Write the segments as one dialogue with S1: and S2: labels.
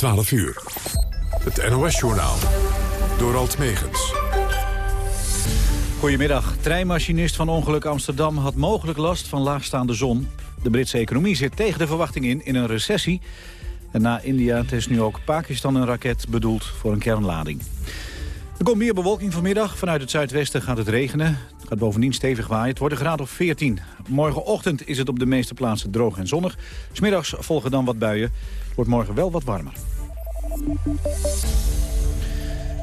S1: 12 uur. Het NOS-journaal. Door Alt Megens.
S2: Goedemiddag. Treinmachinist van ongeluk Amsterdam had mogelijk last van laagstaande zon. De Britse economie zit tegen de verwachting in in een recessie. En na India test nu ook Pakistan een raket bedoeld voor een kernlading. Er komt meer bewolking vanmiddag. Vanuit het zuidwesten gaat het regenen. Het gaat bovendien stevig waaien. Het wordt een graad of 14. Morgenochtend is het op de meeste plaatsen droog en zonnig. Smiddags volgen dan wat buien. Het wordt morgen wel wat warmer.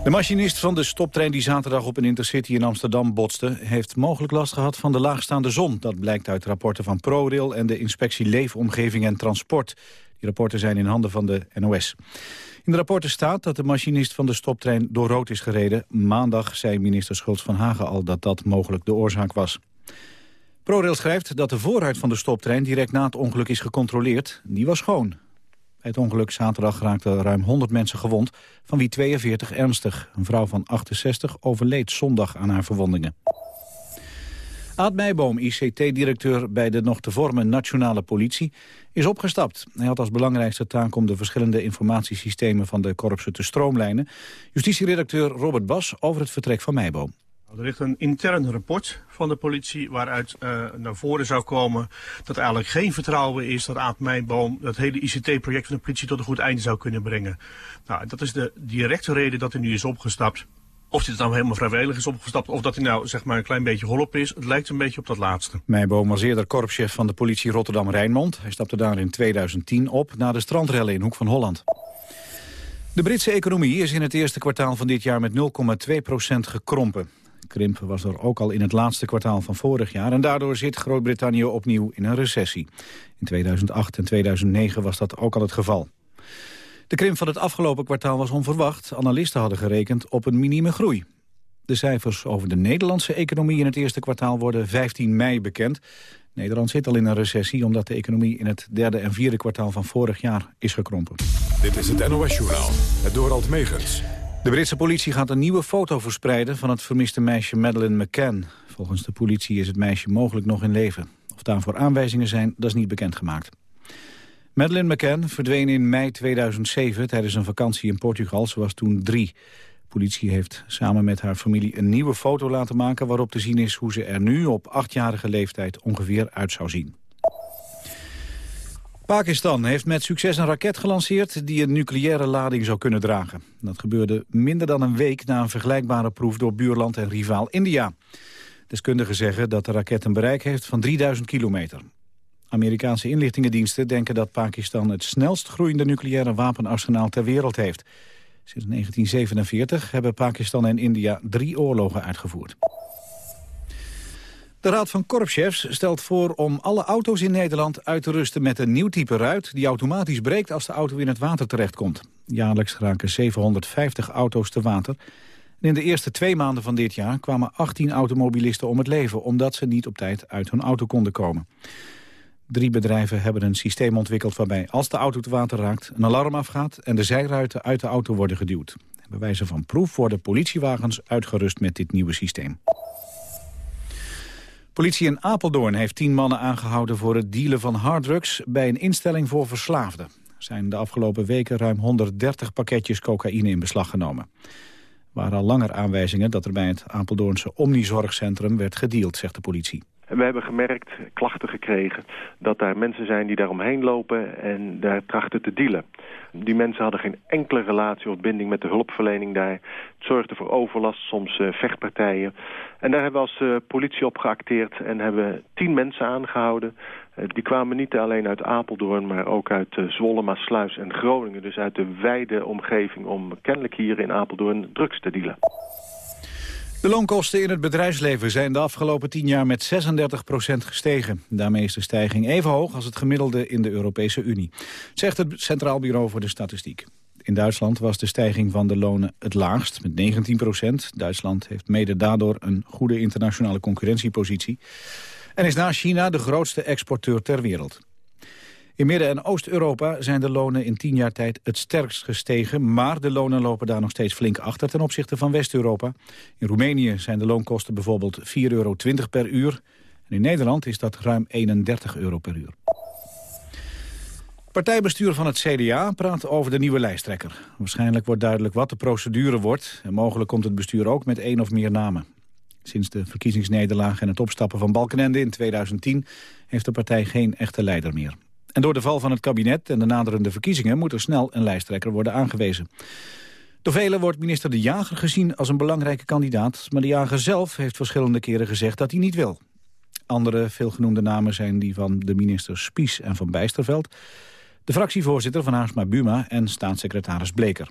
S2: De machinist van de stoptrein die zaterdag op een intercity in Amsterdam botste... heeft mogelijk last gehad van de laagstaande zon. Dat blijkt uit rapporten van ProRail en de inspectie Leefomgeving en Transport. Die rapporten zijn in handen van de NOS. In de rapporten staat dat de machinist van de stoptrein door rood is gereden. Maandag zei minister Schultz van Hagen al dat dat mogelijk de oorzaak was. ProRail schrijft dat de voorruit van de stoptrein direct na het ongeluk is gecontroleerd. Die was schoon. Bij het ongeluk zaterdag raakten ruim 100 mensen gewond, van wie 42 ernstig. Een vrouw van 68 overleed zondag aan haar verwondingen. Aad Meijboom, ICT-directeur bij de nog te vormen Nationale Politie, is opgestapt. Hij had als belangrijkste taak om de verschillende informatiesystemen van de korpsen te stroomlijnen. Justitieredacteur Robert Bas over het vertrek van Meijboom.
S3: Er ligt een intern rapport van de politie waaruit uh, naar voren zou komen dat er eigenlijk geen vertrouwen is dat Aad Meijboom dat hele ICT-project van de politie tot een goed einde zou kunnen brengen. Nou, dat is de directe reden dat hij nu is opgestapt. Of hij dan helemaal vrijwillig is opgestapt of dat hij nou zeg maar een klein beetje geholpen is. Het lijkt een beetje op dat laatste.
S2: Meijboom was eerder korpschef van de politie Rotterdam-Rijnmond. Hij stapte daar in 2010 op na de strandrellen in Hoek van Holland. De Britse economie is in het eerste kwartaal van dit jaar met 0,2% gekrompen. Krimp was er ook al in het laatste kwartaal van vorig jaar... en daardoor zit Groot-Brittannië opnieuw in een recessie. In 2008 en 2009 was dat ook al het geval. De krimp van het afgelopen kwartaal was onverwacht. Analisten hadden gerekend op een minieme groei. De cijfers over de Nederlandse economie in het eerste kwartaal worden 15 mei bekend. Nederland zit al in een recessie omdat de economie in het derde en vierde kwartaal van vorig jaar is gekrompen.
S1: Dit is het NOS-journaal, het Dorald Megens.
S2: De Britse politie gaat een nieuwe foto verspreiden van het vermiste meisje Madeleine McCann. Volgens de politie is het meisje mogelijk nog in leven. Of daarvoor aanwijzingen zijn, dat is niet bekendgemaakt. Madeleine McCann verdween in mei 2007 tijdens een vakantie in Portugal. Ze was toen drie. Politie heeft samen met haar familie een nieuwe foto laten maken... waarop te zien is hoe ze er nu op achtjarige leeftijd ongeveer uit zou zien. Pakistan heeft met succes een raket gelanceerd die een nucleaire lading zou kunnen dragen. Dat gebeurde minder dan een week na een vergelijkbare proef door buurland en rivaal India. Deskundigen zeggen dat de raket een bereik heeft van 3000 kilometer. Amerikaanse inlichtingendiensten denken dat Pakistan het snelst groeiende nucleaire wapenarsenaal ter wereld heeft. Sinds 1947 hebben Pakistan en India drie oorlogen uitgevoerd. De Raad van Korpschefs stelt voor om alle auto's in Nederland uit te rusten met een nieuw type ruit die automatisch breekt als de auto in het water terechtkomt. Jaarlijks raken 750 auto's te water. in de eerste twee maanden van dit jaar kwamen 18 automobilisten om het leven omdat ze niet op tijd uit hun auto konden komen. Drie bedrijven hebben een systeem ontwikkeld waarbij als de auto te water raakt een alarm afgaat en de zijruiten uit de auto worden geduwd. Bij wijze van proef worden politiewagens uitgerust met dit nieuwe systeem. Politie in Apeldoorn heeft tien mannen aangehouden voor het dealen van harddrugs bij een instelling voor verslaafden. Er zijn de afgelopen weken ruim 130 pakketjes cocaïne in beslag genomen. Er waren al langer aanwijzingen dat er bij het Apeldoornse Omnizorgcentrum werd gedeeld, zegt de politie.
S4: En we hebben gemerkt, klachten gekregen, dat daar mensen zijn die daar omheen lopen en daar trachten te dealen. Die mensen hadden geen enkele relatie of binding met de hulpverlening daar. Het zorgde voor overlast, soms uh, vechtpartijen. En daar hebben we als uh, politie op geacteerd en hebben tien mensen aangehouden. Uh, die kwamen niet alleen uit Apeldoorn, maar ook uit Zwolle, Maasluis en Groningen. Dus uit de wijde omgeving om kennelijk hier in Apeldoorn drugs te dealen.
S2: De loonkosten in het bedrijfsleven zijn de afgelopen tien jaar met 36% gestegen. Daarmee is de stijging even hoog als het gemiddelde in de Europese Unie. Zegt het Centraal Bureau voor de Statistiek. In Duitsland was de stijging van de lonen het laagst, met 19 procent. Duitsland heeft mede daardoor een goede internationale concurrentiepositie. En is na China de grootste exporteur ter wereld. In Midden- en Oost-Europa zijn de lonen in tien jaar tijd het sterkst gestegen... maar de lonen lopen daar nog steeds flink achter ten opzichte van West-Europa. In Roemenië zijn de loonkosten bijvoorbeeld 4,20 euro per uur. En in Nederland is dat ruim 31 euro per uur. partijbestuur van het CDA praat over de nieuwe lijsttrekker. Waarschijnlijk wordt duidelijk wat de procedure wordt... en mogelijk komt het bestuur ook met één of meer namen. Sinds de verkiezingsnederlaag en het opstappen van Balkenende in 2010... heeft de partij geen echte leider meer. En door de val van het kabinet en de naderende verkiezingen... moet er snel een lijsttrekker worden aangewezen. Door velen wordt minister De Jager gezien als een belangrijke kandidaat... maar De Jager zelf heeft verschillende keren gezegd dat hij niet wil. Andere veelgenoemde namen zijn die van de ministers Spies en Van Bijsterveld... de fractievoorzitter van Haarsma Buma en staatssecretaris Bleker.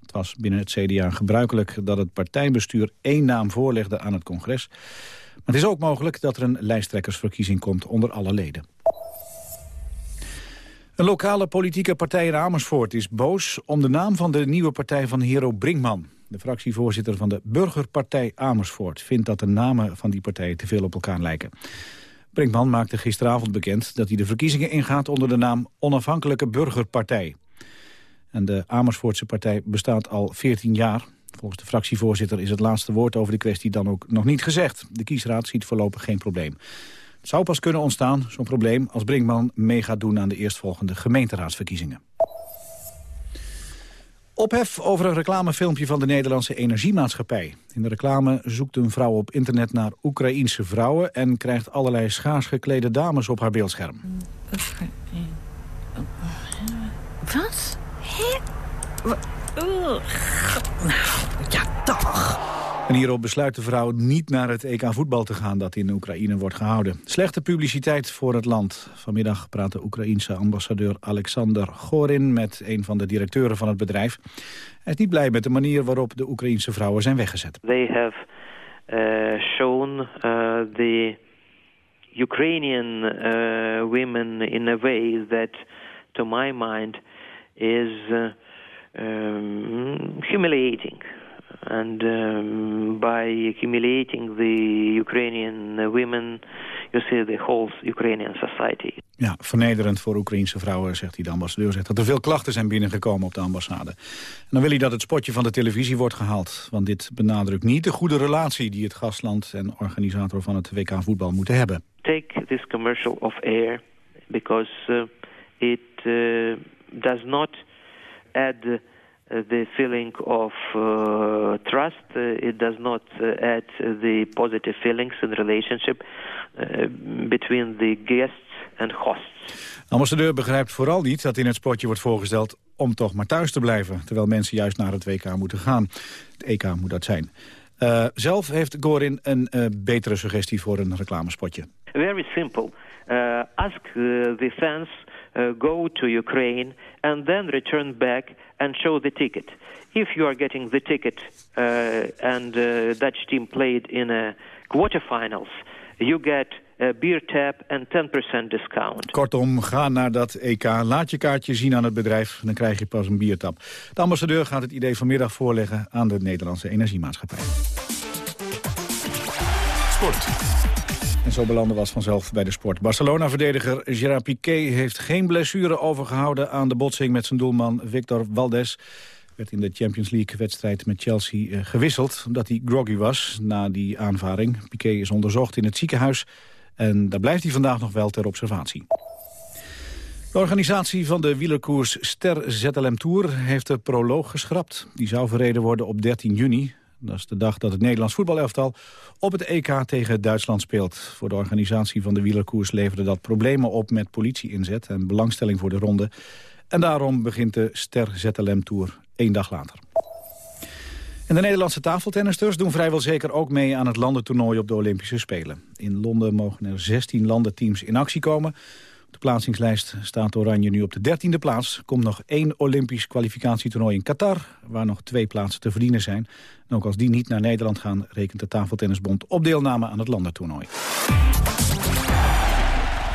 S2: Het was binnen het CDA gebruikelijk dat het partijbestuur één naam voorlegde aan het congres. Maar het is ook mogelijk dat er een lijsttrekkersverkiezing komt onder alle leden. Een lokale politieke partij in Amersfoort is boos om de naam van de nieuwe partij van Hero Brinkman. De fractievoorzitter van de Burgerpartij Amersfoort vindt dat de namen van die partij te veel op elkaar lijken. Brinkman maakte gisteravond bekend dat hij de verkiezingen ingaat onder de naam Onafhankelijke Burgerpartij. En de Amersfoortse partij bestaat al 14 jaar. Volgens de fractievoorzitter is het laatste woord over de kwestie dan ook nog niet gezegd. De kiesraad ziet voorlopig geen probleem. Het zou pas kunnen ontstaan, zo'n probleem, als Brinkman mee gaat doen aan de eerstvolgende gemeenteraadsverkiezingen. Ophef over een reclamefilmpje van de Nederlandse Energiemaatschappij. In de reclame zoekt een vrouw op internet naar Oekraïense vrouwen... en krijgt allerlei schaars geklede dames op haar beeldscherm.
S5: Wat? Hé? Nou, ja, dag.
S2: En hierop besluit de vrouw niet naar het EK voetbal te gaan dat in Oekraïne wordt gehouden. Slechte publiciteit voor het land. Vanmiddag praat de Oekraïense ambassadeur Alexander Gorin met een van de directeuren van het bedrijf. Hij is niet blij met de manier waarop de Oekraïense vrouwen zijn weggezet.
S6: They have uh, shown uh, the Ukrainian uh, women in a way that, to my mind, is um, humiliating. And um, by humiliating the Ukrainian women, you see the whole Ukrainian society.
S2: Ja, vernederend voor Oekraïense vrouwen, zegt hij de ambassadeur. Zegt dat er veel klachten zijn binnengekomen op de ambassade. En dan wil hij dat het spotje van de televisie wordt gehaald. Want dit benadrukt niet de goede relatie die het gastland en organisator van het WK voetbal moeten hebben.
S6: Take this commercial off air because uh, it uh, does not add the feeling of uh, trust. Uh, it does not uh, add the positive feelings in relationship uh, between the guests and hosts.
S2: De ambassadeur begrijpt vooral niet dat in het spotje wordt voorgesteld om toch maar thuis te blijven, terwijl mensen juist naar het WK moeten gaan. Het EK moet dat zijn. Uh, zelf heeft Gorin een uh, betere suggestie voor een reclamespotje.
S6: Very simple. Uh, ask the fans go to Ukraine and then return back and show the ticket. If you are getting the ticket uh, and uh, Dutch team played in a quarterfinals, you get a beer tap and 10% discount.
S2: Kortom, ga naar dat EK, laat je kaartje zien aan het bedrijf... dan krijg je pas een biertap. De ambassadeur gaat het idee vanmiddag voorleggen aan de Nederlandse Energiemaatschappij.
S1: Sport.
S2: En zo belanden was vanzelf bij de sport. Barcelona-verdediger Gerard Piqué heeft geen blessure overgehouden... aan de botsing met zijn doelman Victor Valdes. Werd in de Champions League-wedstrijd met Chelsea eh, gewisseld... omdat hij groggy was na die aanvaring. Piqué is onderzocht in het ziekenhuis... en daar blijft hij vandaag nog wel ter observatie. De organisatie van de wielerkoers Ster ZLM Tour heeft de proloog geschrapt. Die zou verreden worden op 13 juni. Dat is de dag dat het Nederlands voetbalelftal op het EK tegen Duitsland speelt. Voor de organisatie van de wielerkoers leverde dat problemen op met politie-inzet en belangstelling voor de ronde. En daarom begint de Ster ZLM Tour één dag later. En de Nederlandse tafeltennisters doen vrijwel zeker ook mee aan het landentoernooi op de Olympische Spelen. In Londen mogen er 16 landenteams in actie komen. De plaatsingslijst staat Oranje nu op de dertiende plaats. Komt nog één Olympisch kwalificatietoernooi in Qatar... waar nog twee plaatsen te verdienen zijn. En ook als die niet naar Nederland gaan... rekent de Tafeltennisbond op deelname aan het landentoernooi.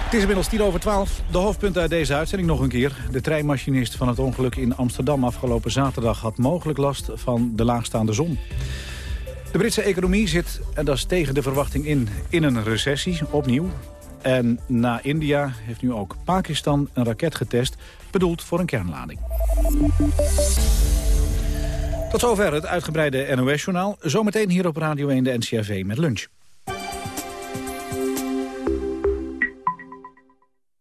S2: Het is inmiddels tien over twaalf. De hoofdpunten uit deze uitzending nog een keer. De treinmachinist van het ongeluk in Amsterdam afgelopen zaterdag... had mogelijk last van de laagstaande zon. De Britse economie zit, en dat is tegen de verwachting in, in een recessie, opnieuw. En na India heeft nu ook Pakistan een raket getest... bedoeld voor een kernlading. Tot zover het uitgebreide NOS-journaal. Zometeen hier op Radio 1 de NCRV met lunch.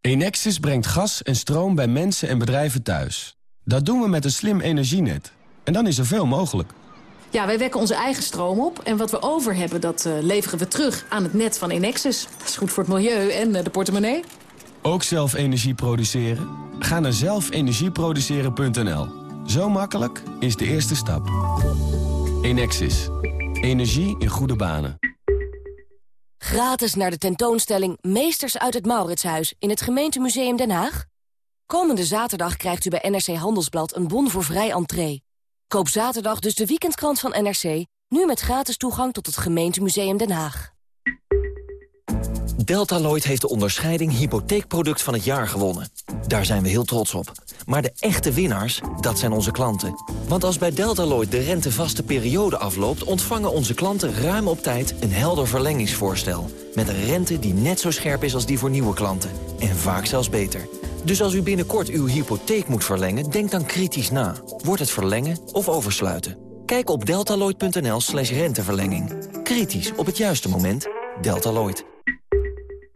S7: Enexis brengt gas en stroom bij mensen en bedrijven thuis. Dat doen we met een slim energienet. En dan is er veel mogelijk.
S8: Ja, wij wekken onze eigen stroom op. En wat we over hebben, dat uh, leveren we terug aan het net van Enexis. Dat is goed voor het milieu en uh, de portemonnee.
S7: Ook zelf energie produceren? Ga naar zelfenergieproduceren.nl. Zo makkelijk is de eerste stap. Enexis. Energie in goede banen.
S9: Gratis naar de tentoonstelling Meesters uit het Mauritshuis in het gemeentemuseum Den Haag? Komende zaterdag krijgt u bij NRC Handelsblad een bon voor vrij entree. Koop zaterdag dus de weekendkrant van NRC, nu met gratis toegang tot het gemeentemuseum Den Haag.
S10: Deltaloid heeft de onderscheiding hypotheekproduct van het jaar gewonnen. Daar zijn we heel trots op. Maar de echte winnaars, dat zijn onze klanten. Want als bij Deltaloid de rentevaste periode afloopt... ontvangen onze klanten ruim op tijd een helder verlengingsvoorstel. Met een rente die net zo scherp is als die voor nieuwe klanten. En vaak zelfs beter. Dus als u binnenkort uw hypotheek moet verlengen, denk dan kritisch na. Wordt het verlengen of oversluiten? Kijk op deltaloid.nl slash renteverlenging. Kritisch op het juiste moment. Deltaloid.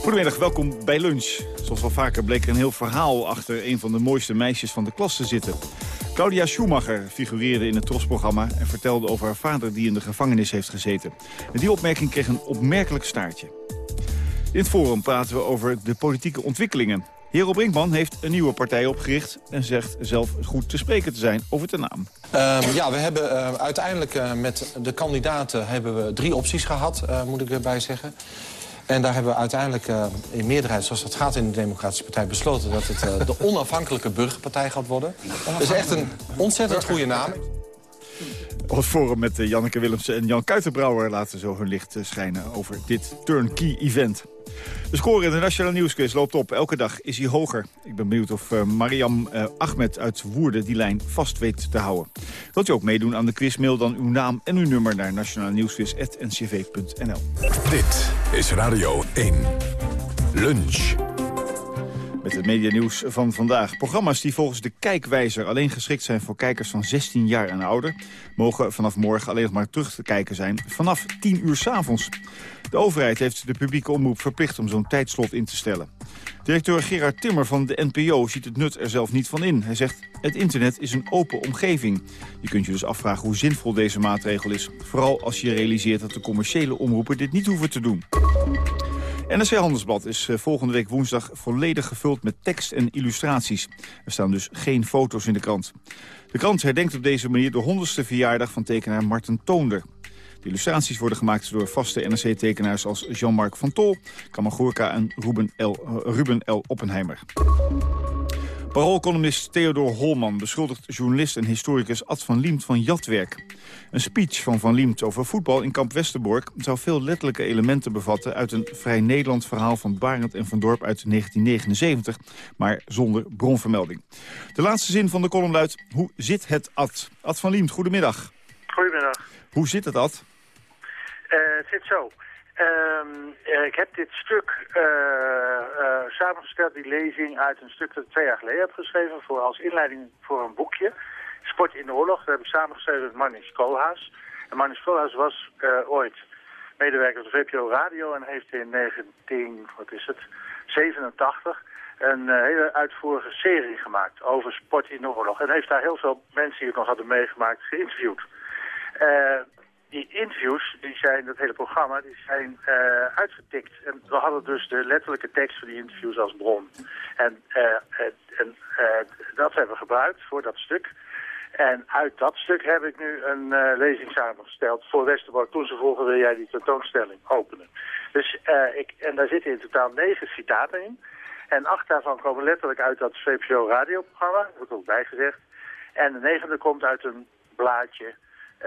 S11: Goedemiddag, welkom bij Lunch. Zoals wel vaker bleek er een heel verhaal achter een van de mooiste meisjes van de klas te zitten. Claudia Schumacher figureerde in het Tros-programma en vertelde over haar vader die in de gevangenis heeft gezeten. En die opmerking kreeg een opmerkelijk staartje. In het forum praten we over de politieke ontwikkelingen. Hero Brinkman heeft een nieuwe partij opgericht en zegt zelf goed te spreken te zijn over de naam.
S12: Uh, ja, we hebben uh, uiteindelijk uh, met de kandidaten hebben we drie opties gehad, moet ik erbij zeggen. En daar hebben we uiteindelijk in meerderheid, zoals dat gaat in de Democratische Partij... besloten dat het de onafhankelijke burgerpartij gaat worden. Dat is echt een ontzettend goede naam.
S11: Op het forum met Janneke Willemsen en Jan Kuitenbrouwer... laten zo hun licht schijnen over dit turnkey event. De score in de Nationale Nieuwsquiz loopt op. Elke dag is hij hoger. Ik ben benieuwd of uh, Mariam uh, Ahmed uit Woerden die lijn vast weet te houden. Wilt u ook meedoen aan de quiz? Mail dan uw naam en uw nummer naar nationalenieuwsquiz.ncv.nl.
S1: Dit is Radio 1. Lunch.
S11: Met het medianieuws van vandaag. Programma's die volgens de kijkwijzer alleen geschikt zijn voor kijkers van 16 jaar en ouder... mogen vanaf morgen alleen nog maar terug te kijken zijn vanaf 10 uur s avonds. De overheid heeft de publieke omroep verplicht om zo'n tijdslot in te stellen. Directeur Gerard Timmer van de NPO ziet het nut er zelf niet van in. Hij zegt, het internet is een open omgeving. Je kunt je dus afvragen hoe zinvol deze maatregel is. Vooral als je realiseert dat de commerciële omroepen dit niet hoeven te doen. NRC Handelsblad is volgende week woensdag volledig gevuld met tekst en illustraties. Er staan dus geen foto's in de krant. De krant herdenkt op deze manier de honderdste verjaardag van tekenaar Marten Toonder. De illustraties worden gemaakt door vaste NRC-tekenaars als Jean-Marc van Tol, Kamagurka en Ruben L. Ruben L. Oppenheimer. Paroolcolumnist Theodor Holman beschuldigt journalist en historicus Ad van Liemt van jatwerk. Een speech van Van Liemt over voetbal in kamp Westerbork zou veel letterlijke elementen bevatten uit een vrij Nederland verhaal van Barend en van Dorp uit 1979, maar zonder bronvermelding. De laatste zin van de column luidt, hoe zit het Ad? Ad van Liemt, goedemiddag.
S13: Goedemiddag.
S11: Hoe zit het Ad?
S13: Uh, het zit zo. Um, uh, ik heb dit stuk uh, uh, samengesteld, die lezing, uit een stuk dat ik twee jaar geleden heb geschreven voor, als inleiding voor een boekje. Sport in de oorlog. Dat heb ik samengeschreven met Marnix Koolhaas. En Marnix was ooit medewerker van de VPO Radio en heeft in 19, wat is het, 87 een hele uitvoerige serie gemaakt over sport in de oorlog. En heeft daar heel veel mensen die het nog hadden meegemaakt geïnterviewd. Die interviews, die zijn, dat hele programma, die zijn uh, uitgetikt. En we hadden dus de letterlijke tekst van die interviews als bron. En, uh, en uh, dat hebben we gebruikt voor dat stuk. En uit dat stuk heb ik nu een lezing samengesteld voor Westerbork. Toen ze vroegen, wil jij die tentoonstelling openen? Dus, ik, en daar zitten in totaal negen citaten in. En acht daarvan komen letterlijk uit dat VPRO-radioprogramma, dat wordt ook bijgezegd. En de negende komt uit een blaadje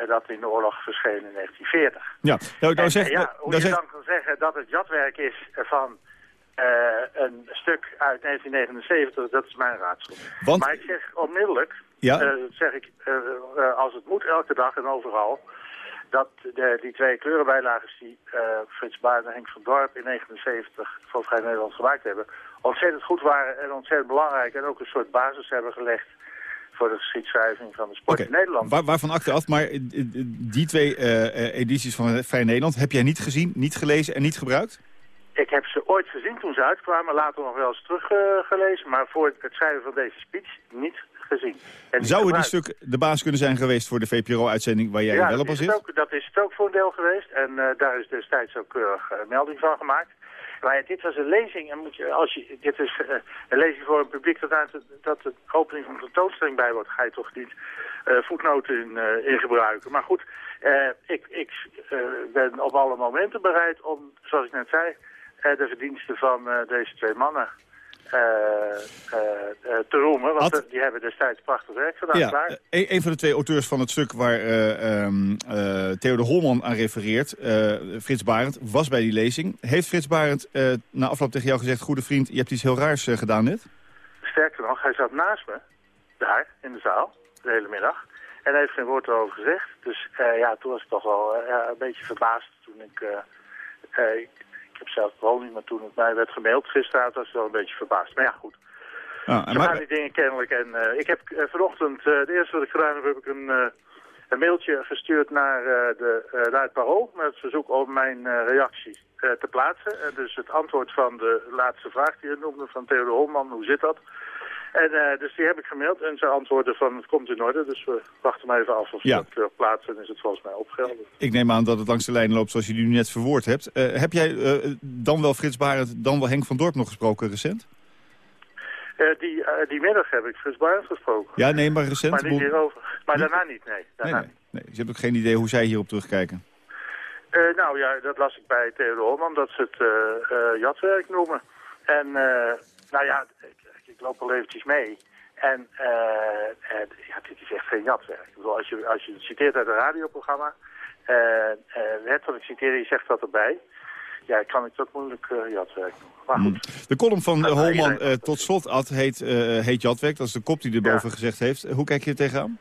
S13: dat in de oorlog verscheen in 1940.
S11: Ja, nou, zeg,
S13: en, ja, hoe je
S11: zeg,
S13: dan kan zeggen dat het jatwerk is van uh, een stuk uit 1979, dat is mijn raadsel.
S11: Want-
S13: Maar ik zeg onmiddellijk,
S11: Ja.
S13: eh, zeg ik, eh, eh, als het moet elke dag en overal, dat de, die twee kleurenbijlagen die eh, Frits Baard en Henk van Dorp in 79 voor Vrij Nederland gemaakt hebben, ontzettend goed waren en ontzettend belangrijk en ook een soort basis hebben gelegd voor de geschiedschrijving van de sport in Nederland.
S11: waar, waarvan akte af, maar eh, eh, die twee eh, edities van Vrij Nederland heb jij niet gezien, niet gelezen en niet gebruikt?
S13: Ik heb ze ooit gezien toen ze uitkwamen, later nog wel eens teruggelezen, maar voor het schrijven van deze speech niet gezien. En niet
S11: Zouden die stuk de baas kunnen zijn geweest voor de VPRO-uitzending waar jij
S13: ja,
S11: wel op al
S13: het
S11: zit?
S13: ook, dat is het ook voor een deel geweest. En daar is destijds ook keurig melding van gemaakt. Maar dit was een lezing. En moet je, als je, dit is eh, een lezing voor een publiek dat, uit, dat de opening van de tentoonstelling bij wordt. Ga je toch niet eh, voetnoten in, eh, in gebruiken. Maar goed, ik, ik ben op alle momenten bereid om, zoals ik net zei, de verdiensten van deze twee mannen te roemen. Want eh, die hebben destijds prachtig werk gedaan.
S11: Ja,
S13: klaar.
S11: eh, een, een van de twee auteurs van het stuk waar eh ehm eh, Theo de Holman aan refereert, eh, Frits Barend, was bij die lezing. Heeft Frits Barend eh, na afloop tegen jou gezegd, goede vriend, je hebt iets heel raars eh, gedaan net?
S13: Sterker nog, hij zat naast me, daar, in de zaal, de hele middag. En hij heeft geen woord erover gezegd. Dus eh, ja, toen was ik toch wel eh, een beetje verbaasd toen eh, eh, ik heb zelf gewoon niet, maar toen het mij werd gemaild gisteravond was ik wel een beetje verbaasd. Maar ja, goed.
S11: Ah, maar-
S13: gaan die dingen kennelijk. En eh, ik heb eh, vanochtend, eh het eerste wat ik gedaan heb, heb ik een, een mailtje gestuurd naar, de, naar het Parool met het verzoek om mijn reactie te plaatsen. En dus het antwoord van de laatste vraag die je noemde van Theo de Holman, hoe zit dat? En eh, dus die heb ik gemaild en ze antwoorden van het komt in orde. Dus we wachten maar even af of ze
S11: Ja.
S13: dat keurig plaatsen en is het volgens mij opgehelderd.
S11: Ik neem aan dat het langs de lijn loopt zoals je die nu net verwoord hebt. Eh, heb jij eh, dan wel Frits Barend, dan wel Henk van Dorp nog gesproken recent?
S13: Eh, die, eh, die middag heb ik Frits Barend gesproken.
S11: Ja, nee, maar recent?
S13: Maar niet hierover. Maar
S11: Niet?
S13: daarna niet, nee. Daarna
S11: nee, nee. Dus je hebt ook geen idee hoe zij hierop terugkijken.
S13: Eh, nou ja, dat las ik bij Theo de Holman, dat ze het eh, eh, jatwerk noemen. En eh, nou ja, loop al eventjes mee. En eh, eh, ja, dit is echt geen jatwerk. Ik bedoel, als je, als je het citeert uit een radioprogramma, eh eh letterlijk citeer je zegt dat erbij. Ja, kan ik dat moeilijk jatwerk noemen. Maar goed,
S11: De column van Holman tot slot Ad heet, heet Jatwerk. Dat is de kop die erboven gezegd heeft. Hoe kijk je er tegenaan?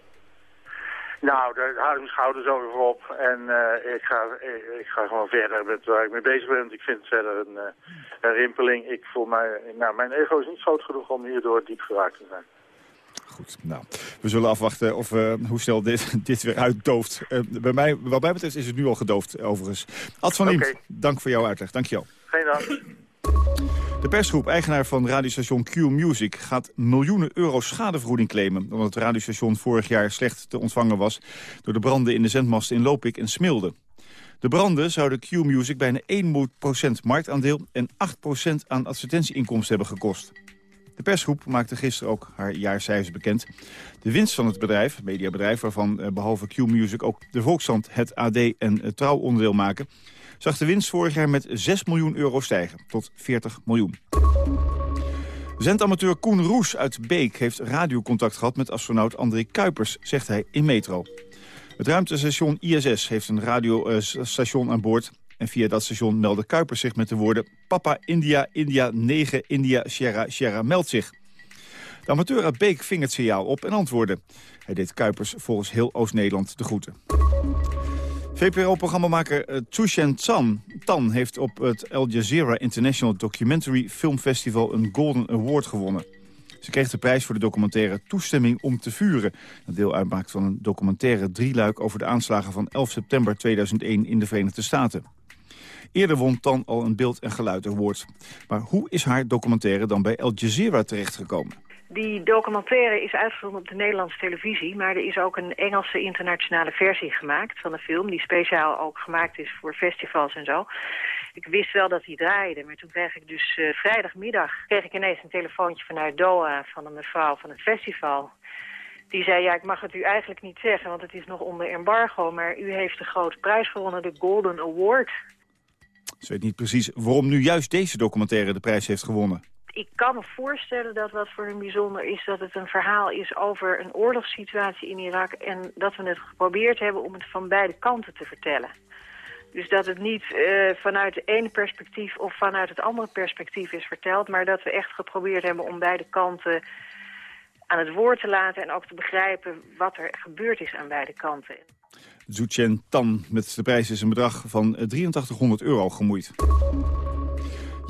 S13: Nou, daar hou ik mijn schouders over op. En eh, ik, ga, ik, ik ga gewoon verder met waar ik mee bezig ben. Want ik vind het verder een, eh, een rimpeling. Ik voel mij, nou, mijn ego is niet groot genoeg om hierdoor diep geraakt te zijn.
S11: Goed, nou, we zullen afwachten of, eh, hoe snel dit, dit weer uitdooft. Bij mij, wat mij betreft is het nu al gedoofd, overigens. Ad van dank voor jouw uitleg. Dank je wel.
S13: Geen dank.
S11: De persgroep, eigenaar van radiostation Q Music... gaat miljoenen euro schadevergoeding claimen... omdat het radiostation vorig jaar slecht te ontvangen was... door de branden in de zendmasten in Lopik en Smilde. De branden zouden Q Music bijna 1% marktaandeel... en 8% aan advertentieinkomsten hebben gekost. De persgroep maakte gisteren ook haar jaarcijfers bekend. De winst van het bedrijf, mediabedrijf... waarvan eh, behalve Q Music ook de Volkskrant, het AD en het Trouw onderdeel maken... zag de winst vorig jaar met 6 miljoen euro stijgen, tot 40 miljoen. Zendamateur Koen Roes uit Beek heeft radiocontact gehad met astronaut André Kuipers, zegt hij in Metro. Het ruimtestation ISS heeft een radiostation aan boord. En via dat station meldde Kuipers zich met de woorden... Papa India, India 9, India, Sierra, Sierra meldt zich. De amateur uit Beek ving het signaal op en antwoordde. Hij deed Kuipers volgens heel Oost-Nederland de groeten. VPRO-programmamaker uh, Tushen Tan, Tan heeft op het Al Jazeera International Documentary Film Festival een Golden Award gewonnen. Ze kreeg de prijs voor de documentaire Toestemming om te vuren. Dat deel uitmaakt van een documentaire drieluik over de aanslagen van 11 september 2001 in de Verenigde Staten. Eerder won Tan al een beeld- en geluid award. Maar hoe is haar documentaire dan bij Al Jazeera terechtgekomen?
S14: Die documentaire is uitgezonden op de Nederlandse televisie... maar er is ook een Engelse internationale versie gemaakt van de film... die speciaal ook gemaakt is voor festivals en zo. Ik wist wel dat die draaide, maar toen kreeg ik dus uh, vrijdagmiddag... kreeg ik ineens een telefoontje vanuit Doha van een mevrouw van het festival... Die zei, ja, ik mag het u eigenlijk niet zeggen, want het is nog onder embargo. Maar u heeft de grote prijs gewonnen, de Golden Award.
S11: Ze weet niet precies waarom nu juist deze documentaire de prijs heeft gewonnen.
S14: Ik kan me voorstellen dat wat voor hun bijzonder is... dat het een verhaal is over een oorlogssituatie in Irak... en dat we het geprobeerd hebben om het van beide kanten te vertellen. Dus dat het niet uh, vanuit het ene perspectief of vanuit het andere perspectief is verteld... maar dat we echt geprobeerd hebben om beide kanten aan het woord te laten... en ook te begrijpen wat er gebeurd is aan beide kanten.
S11: Zuchen Tan met de prijs is een bedrag van 8300 euro gemoeid.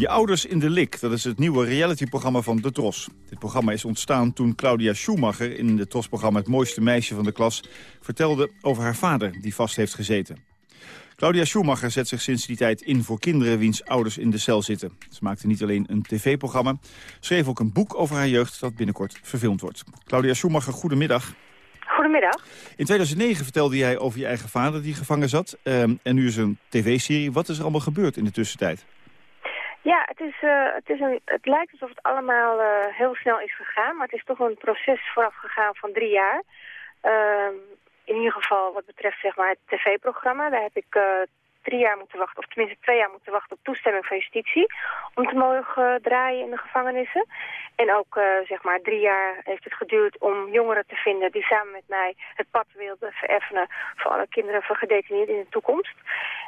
S11: Je ouders in de lik, dat is het nieuwe realityprogramma van De Tros. Dit programma is ontstaan toen Claudia Schumacher in het Tros-programma Het Mooiste Meisje van de Klas vertelde over haar vader die vast heeft gezeten. Claudia Schumacher zet zich sinds die tijd in voor kinderen wiens ouders in de cel zitten. Ze maakte niet alleen een tv-programma, schreef ook een boek over haar jeugd dat binnenkort verfilmd wordt. Claudia Schumacher, goedemiddag.
S15: Goedemiddag.
S11: In 2009 vertelde jij over je eigen vader die gevangen zat. Um, en nu is er een tv-serie. Wat is er allemaal gebeurd in de tussentijd?
S15: Ja, het, is, uh, het, is een, het lijkt alsof het allemaal uh, heel snel is gegaan. Maar het is toch een proces vooraf gegaan van drie jaar. Uh, in ieder geval wat betreft zeg maar, het tv-programma. Daar heb ik uh, drie jaar moeten wachten, of tenminste twee jaar moeten wachten op toestemming van justitie om te mogen draaien in de gevangenissen. En ook uh, zeg maar drie jaar heeft het geduurd om jongeren te vinden die samen met mij het pad wilden vereffenen voor alle kinderen van gedetineerden in de toekomst.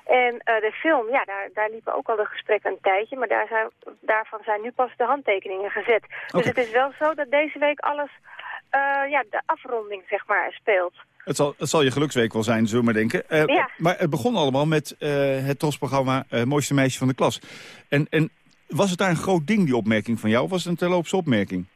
S15: En uh, de film, ja, daar, daar liepen ook al de gesprekken een tijdje, maar daar zijn, daarvan zijn nu pas de handtekeningen gezet. Okay. Dus het is wel zo dat deze week alles, uh, ja, de afronding zeg maar, speelt.
S11: Het zal, het zal je geluksweek wel zijn, zullen we maar denken. Uh,
S15: ja.
S11: Maar het begon allemaal met uh, het TOS-programma uh, Mooiste Meisje van de Klas. En, en was het daar een groot ding, die opmerking van jou? Of was het een terloopse opmerking?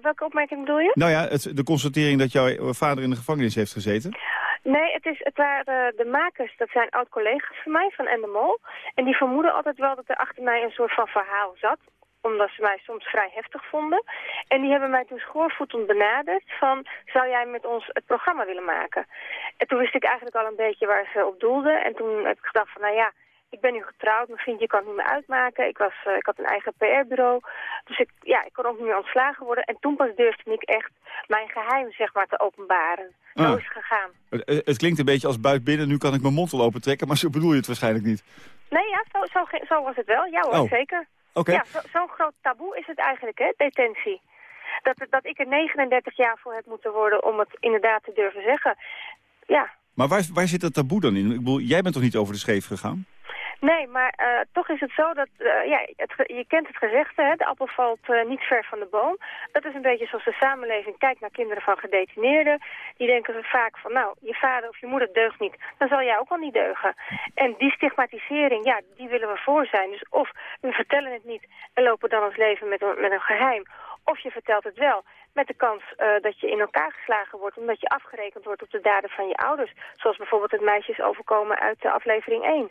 S15: welke opmerking bedoel je?
S11: Nou ja, het, de constatering dat jouw vader in de gevangenis heeft gezeten.
S15: Nee, het, is, het waren de makers, dat zijn oud-collega's van mij, van Endemol. En die vermoeden altijd wel dat er achter mij een soort van verhaal zat omdat ze mij soms vrij heftig vonden. En die hebben mij toen schoorvoetend benaderd van, zou jij met ons het programma willen maken? En toen wist ik eigenlijk al een beetje waar ze op doelden. En toen heb ik gedacht van, nou ja, ik ben nu getrouwd, mijn vriendje kan het niet meer uitmaken. Ik, was, uh, ik had een eigen PR-bureau. Dus ik, ja, ik kon ook niet meer ontslagen worden. En toen pas durfde ik echt mijn geheim zeg maar, te openbaren. Ah. Zo is het gegaan.
S11: Het, het, klinkt een beetje als buit binnen, nu kan ik mijn mond open trekken. Maar zo bedoel je het waarschijnlijk niet.
S15: Nee, ja, zo, zo, zo was het wel. Ja hoor,
S11: oh.
S15: zeker.
S11: Okay.
S15: Ja, zo'n zo groot taboe is het eigenlijk, hè, detentie. Dat, dat ik er 39 jaar voor heb moeten worden om het inderdaad te durven zeggen. Ja.
S11: Maar waar, waar zit dat taboe dan in? Ik bedoel, jij bent toch niet over de scheef gegaan?
S15: Nee, maar uh, toch is het zo dat, uh, ja, je kent het gezegde, hè, de appel valt uh, niet ver van de boom. Dat is een beetje zoals de samenleving kijkt naar kinderen van gedetineerden. Die denken vaak van, nou, je vader of je moeder deugt niet, dan zal jij ook wel niet deugen. En die stigmatisering, ja, die willen we voor zijn. Dus of we vertellen het niet en lopen dan ons leven met een, met een geheim, of je vertelt het wel met de kans dat je in elkaar geslagen wordt... omdat je afgerekend wordt op de daden van je ouders. Zoals bijvoorbeeld het meisje is overkomen uit de aflevering 1.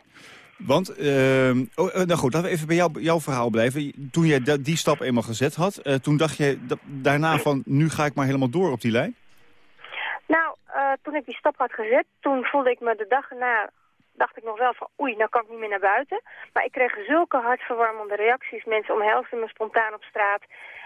S11: Want, uh, oh, nou goed, laten we even bij jou, jouw verhaal blijven. Toen jij die stap eenmaal gezet had, uh, toen dacht je daarna van... nu ga ik maar helemaal door op die lijn?
S15: Nou, uh, toen ik die stap had gezet, toen voelde ik me de dag erna... dacht ik nog wel van, oei, nou kan ik niet meer naar buiten. Maar ik kreeg zulke hartverwarmende reacties. Mensen omhelsten me spontaan op straat.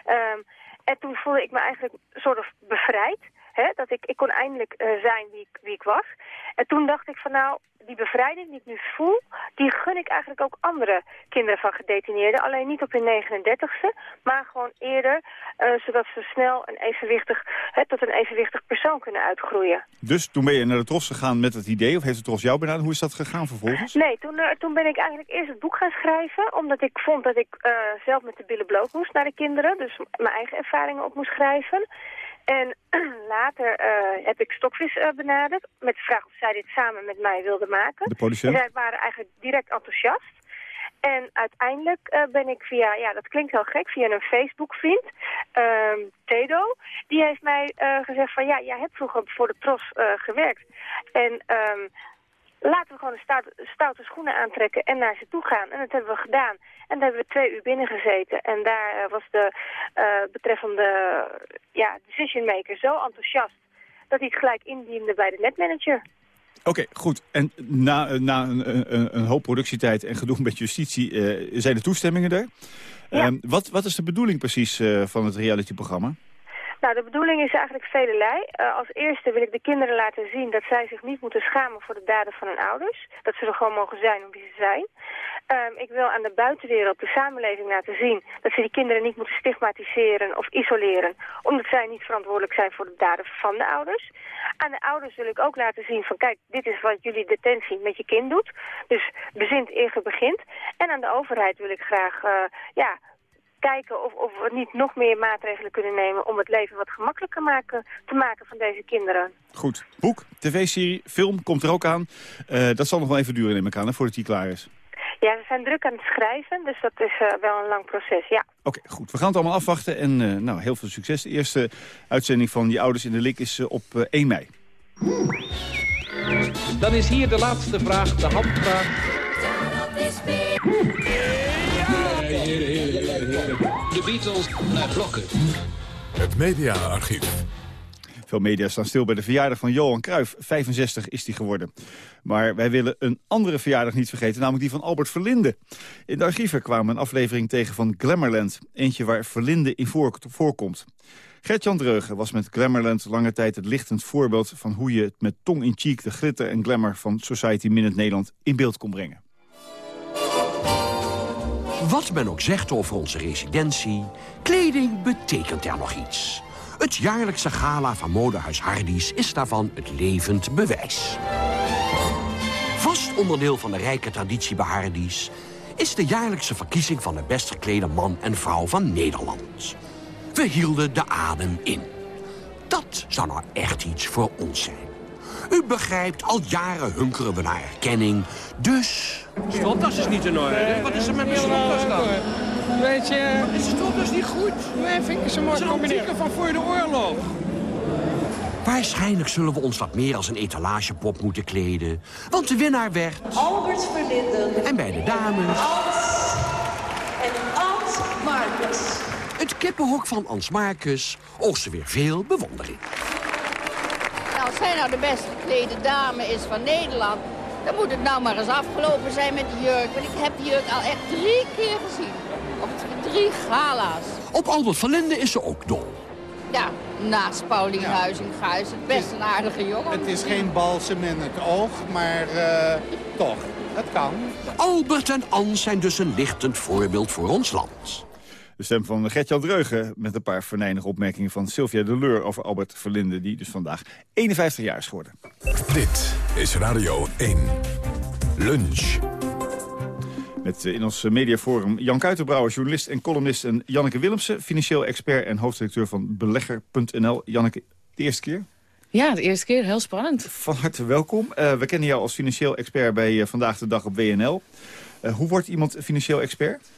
S15: Um, en toen voelde ik me eigenlijk soort of bevrijd. Hè? Dat ik, ik kon eindelijk uh, zijn wie ik, wie ik was. En toen dacht ik van nou, die bevrijding die ik nu voel, die gun ik eigenlijk ook andere kinderen van gedetineerden. Alleen niet op hun 39ste, maar gewoon eerder, uh, zodat ze snel een evenwichtig, hè, tot een evenwichtig persoon kunnen uitgroeien.
S11: Dus toen ben je naar de Tros gegaan met het idee, of heeft de Tros jou benaderd? Hoe is dat gegaan vervolgens?
S15: Nee, toen, uh, toen ben ik eigenlijk eerst het boek gaan schrijven, omdat ik vond dat ik uh, zelf met de billen bloot moest naar de kinderen. Dus mijn eigen ervaringen op moest schrijven. En later uh, heb ik Stokvis uh, benaderd met de vraag of zij dit samen met mij wilden maken.
S11: De?
S15: En zij waren eigenlijk direct enthousiast. En uiteindelijk uh, ben ik via, ja dat klinkt heel gek, via een Facebook-vriend, um, Tedo, die heeft mij gezegd van ja, jij hebt vroeger voor de Tros gewerkt. En um, laten we gewoon een stoute, stoute schoenen aantrekken en naar ze toe gaan. En dat hebben we gedaan. En daar hebben we twee uur binnen gezeten. En daar uh, was de uh, betreffende ja, decision maker zo enthousiast dat hij het gelijk indiende bij de netmanager.
S11: Oké, okay, goed. En na, na een, een, een, hoop productietijd en gedoe met justitie uh, zijn de toestemmingen er.
S15: Ja.
S11: Um, wat, wat is de bedoeling precies van het realityprogramma?
S15: Nou, de bedoeling is eigenlijk velelei. Uh, als eerste wil ik de kinderen laten zien dat zij zich niet moeten schamen voor de daden van hun ouders. Dat ze er gewoon mogen zijn om wie ze zijn. Um, ik wil aan de buitenwereld, de samenleving laten zien dat ze die kinderen niet moeten stigmatiseren of isoleren. Omdat zij niet verantwoordelijk zijn voor de daden van de ouders. Aan de ouders wil ik ook laten zien van kijk, dit is wat jullie detentie met je kind doet. Dus bezint eer begint. En aan de overheid wil ik graag, uh, ja kijken of, of we niet nog meer maatregelen kunnen nemen... om het leven wat gemakkelijker maken, te maken van deze kinderen.
S11: Goed. Boek, tv-serie, film komt er ook aan. Uh, dat zal nog wel even duren, neem ik aan, hè, voordat die klaar is.
S15: Ja, we zijn druk aan het schrijven, dus dat is uh, wel een lang proces, ja.
S11: Oké, okay, goed. We gaan het allemaal afwachten en uh, nou, heel veel succes. De eerste uitzending van Je Ouders in de Lik is op 1 mei.
S16: Dan is hier de laatste vraag, de handvraag.
S1: De Beatles naar blokken. Het mediaarchief.
S11: Veel media staan stil bij de verjaardag van Johan Cruijff. 65 is die geworden. Maar wij willen een andere verjaardag niet vergeten, namelijk die van Albert Verlinde. In de archieven kwamen een aflevering tegen van Glamourland. Eentje waar Verlinde in voorkomt. Gert-Jan Dreugen was met Glamourland lange tijd het lichtend voorbeeld... van hoe je het met tong in cheek de glitter en glamour van Society Minute Nederland in beeld kon brengen.
S17: Wat men ook zegt over onze residentie, kleding betekent er nog iets. Het jaarlijkse gala van modehuis Hardy's is daarvan het levend bewijs. Vast onderdeel van de rijke traditie bij Hardy's... is de jaarlijkse verkiezing van de best geklede man en vrouw van Nederland. We hielden de adem in. Dat zou nou echt iets voor ons zijn. U begrijpt, al jaren hunkeren we naar erkenning. Dus...
S16: Stropdas is niet in orde. Wat is er met de stropdas dan?
S18: Weet je...
S16: Is de stropdas niet goed?
S18: Nee, vind ik zo mooi
S16: combineren. van voor de oorlog.
S17: Waarschijnlijk zullen we ons wat meer als een etalagepop moeten kleden. Want de winnaar werd...
S19: Albert Verlinden.
S17: En bij de dames...
S19: Ans en Ans Marcus.
S17: Het kippenhok van Ans Marcus oogste weer veel bewondering.
S20: Als zij nou de best geklede dame is van Nederland... dan moet het nou maar eens afgelopen zijn met die jurk. Want ik heb die jurk al echt drie keer gezien. Op drie gala's.
S17: Op Albert Verlinde is ze ook dol.
S20: Ja, naast Paulien ja. Huizinga is het best een aardige jongen.
S21: Het is geen balsem in het oog, maar uh, toch, het kan.
S17: Albert en Ans zijn dus een lichtend voorbeeld voor ons land.
S11: De stem van Gertjan Dreugen met een paar verneinige opmerkingen van Sylvia Deleur over Albert Verlinde, die dus vandaag 51 jaar is geworden.
S1: Dit is Radio 1. Lunch.
S11: Met in ons mediaforum Jan Kuitenbrouwer, journalist en columnist... en Janneke Willemsen, financieel expert en hoofdredacteur van Belegger.nl. Janneke, de eerste keer?
S22: Ja, de eerste keer. Heel spannend.
S11: Van harte welkom. Uh, we kennen jou als financieel expert bij uh, Vandaag de Dag op WNL. Uh, hoe wordt iemand financieel expert?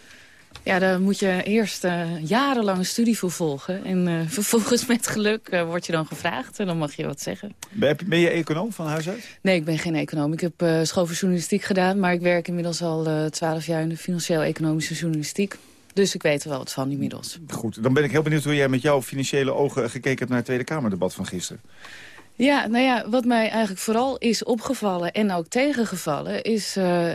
S22: Ja, daar moet je eerst uh, jarenlange studie voor volgen. En uh, vervolgens met geluk uh, word je dan gevraagd en dan mag je wat zeggen.
S11: Ben, ben je econoom van huis uit?
S22: Nee, ik ben geen econoom. Ik heb uh, school voor journalistiek gedaan... maar ik werk inmiddels al twaalf jaar in de financieel-economische journalistiek. Dus ik weet er wel wat van inmiddels.
S11: Goed, dan ben ik heel benieuwd hoe jij met jouw financiële ogen gekeken hebt... naar het Tweede Kamerdebat van gisteren.
S22: Ja, nou ja, wat mij eigenlijk vooral is opgevallen en ook tegengevallen... is, uh, uh,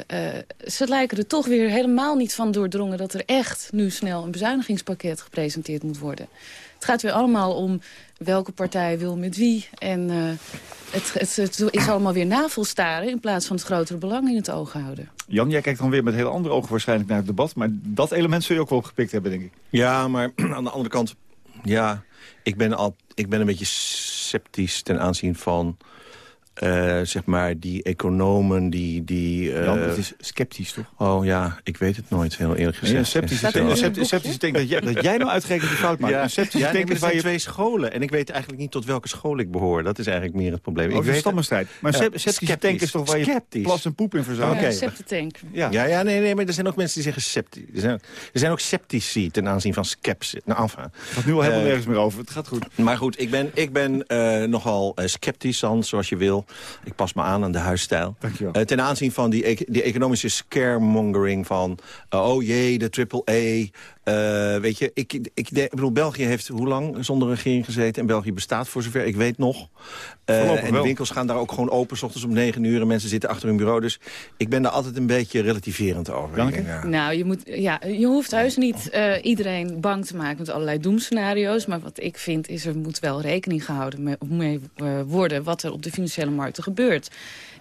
S22: ze lijken er toch weer helemaal niet van doordrongen... dat er echt nu snel een bezuinigingspakket gepresenteerd moet worden. Het gaat weer allemaal om welke partij wil met wie. En uh, het, het, het, is allemaal weer navelstaren... in plaats van het grotere belang in het oog houden.
S11: Jan, jij kijkt dan weer met hele andere ogen waarschijnlijk naar het debat... maar dat element zul je ook wel opgepikt hebben, denk ik.
S23: Ja, maar aan de andere kant... ja, ik ben, al, ik ben een beetje sceptisch ten aanzien van... Uh, zeg maar, die economen die... die uh,
S11: Jan, het is sceptisch, toch?
S23: Oh ja, ik weet het nooit, heel eerlijk gezegd.
S11: Nee, sceptisch, sceptisch, sceptisch denk dat jij, dat jij nou uitgerekend die fout maakt.
S23: Ja,
S11: sceptisch
S23: ja,
S11: denken
S23: er zijn je... twee scholen. En ik weet eigenlijk niet tot welke school ik behoor. Dat is eigenlijk meer het probleem.
S11: Oh,
S23: ik
S11: weet stammenstrijd. Maar uh, sceptisch denken is toch waar je
S23: sceptisch.
S11: plas en poep in verzamelt?
S22: Ja, okay.
S23: ja. ja, ja, nee, nee, maar er zijn ook mensen die zeggen sceptisch. Er zijn, er zijn ook sceptici ten aanzien van skepsis. Nou, enfin. Het
S11: gaat nu al helemaal nergens meer over. Het gaat goed.
S23: Maar goed, ik ben, ik ben nogal sceptisch, dan, zoals je wil. Ik pas me aan aan de huisstijl.
S2: Dankjewel.
S23: Uh, ten aanzien van die, e die economische scaremongering van... Uh, oh jee, de triple E. Uh, weet je, ik, ik, ik, bedoel, België heeft hoe lang zonder regering gezeten? En België bestaat voor zover ik weet nog. Uh, en de winkels gaan daar ook gewoon open, s ochtends om negen uur. En mensen zitten achter hun bureau. Dus ik ben daar altijd een beetje relativerend over.
S22: Ja. Nou, je, moet, ja, je hoeft heus niet uh, iedereen bang te maken met allerlei doemscenario's. Maar wat ik vind is, er moet wel rekening gehouden mee, mee worden... wat er op de financiële markten gebeurt.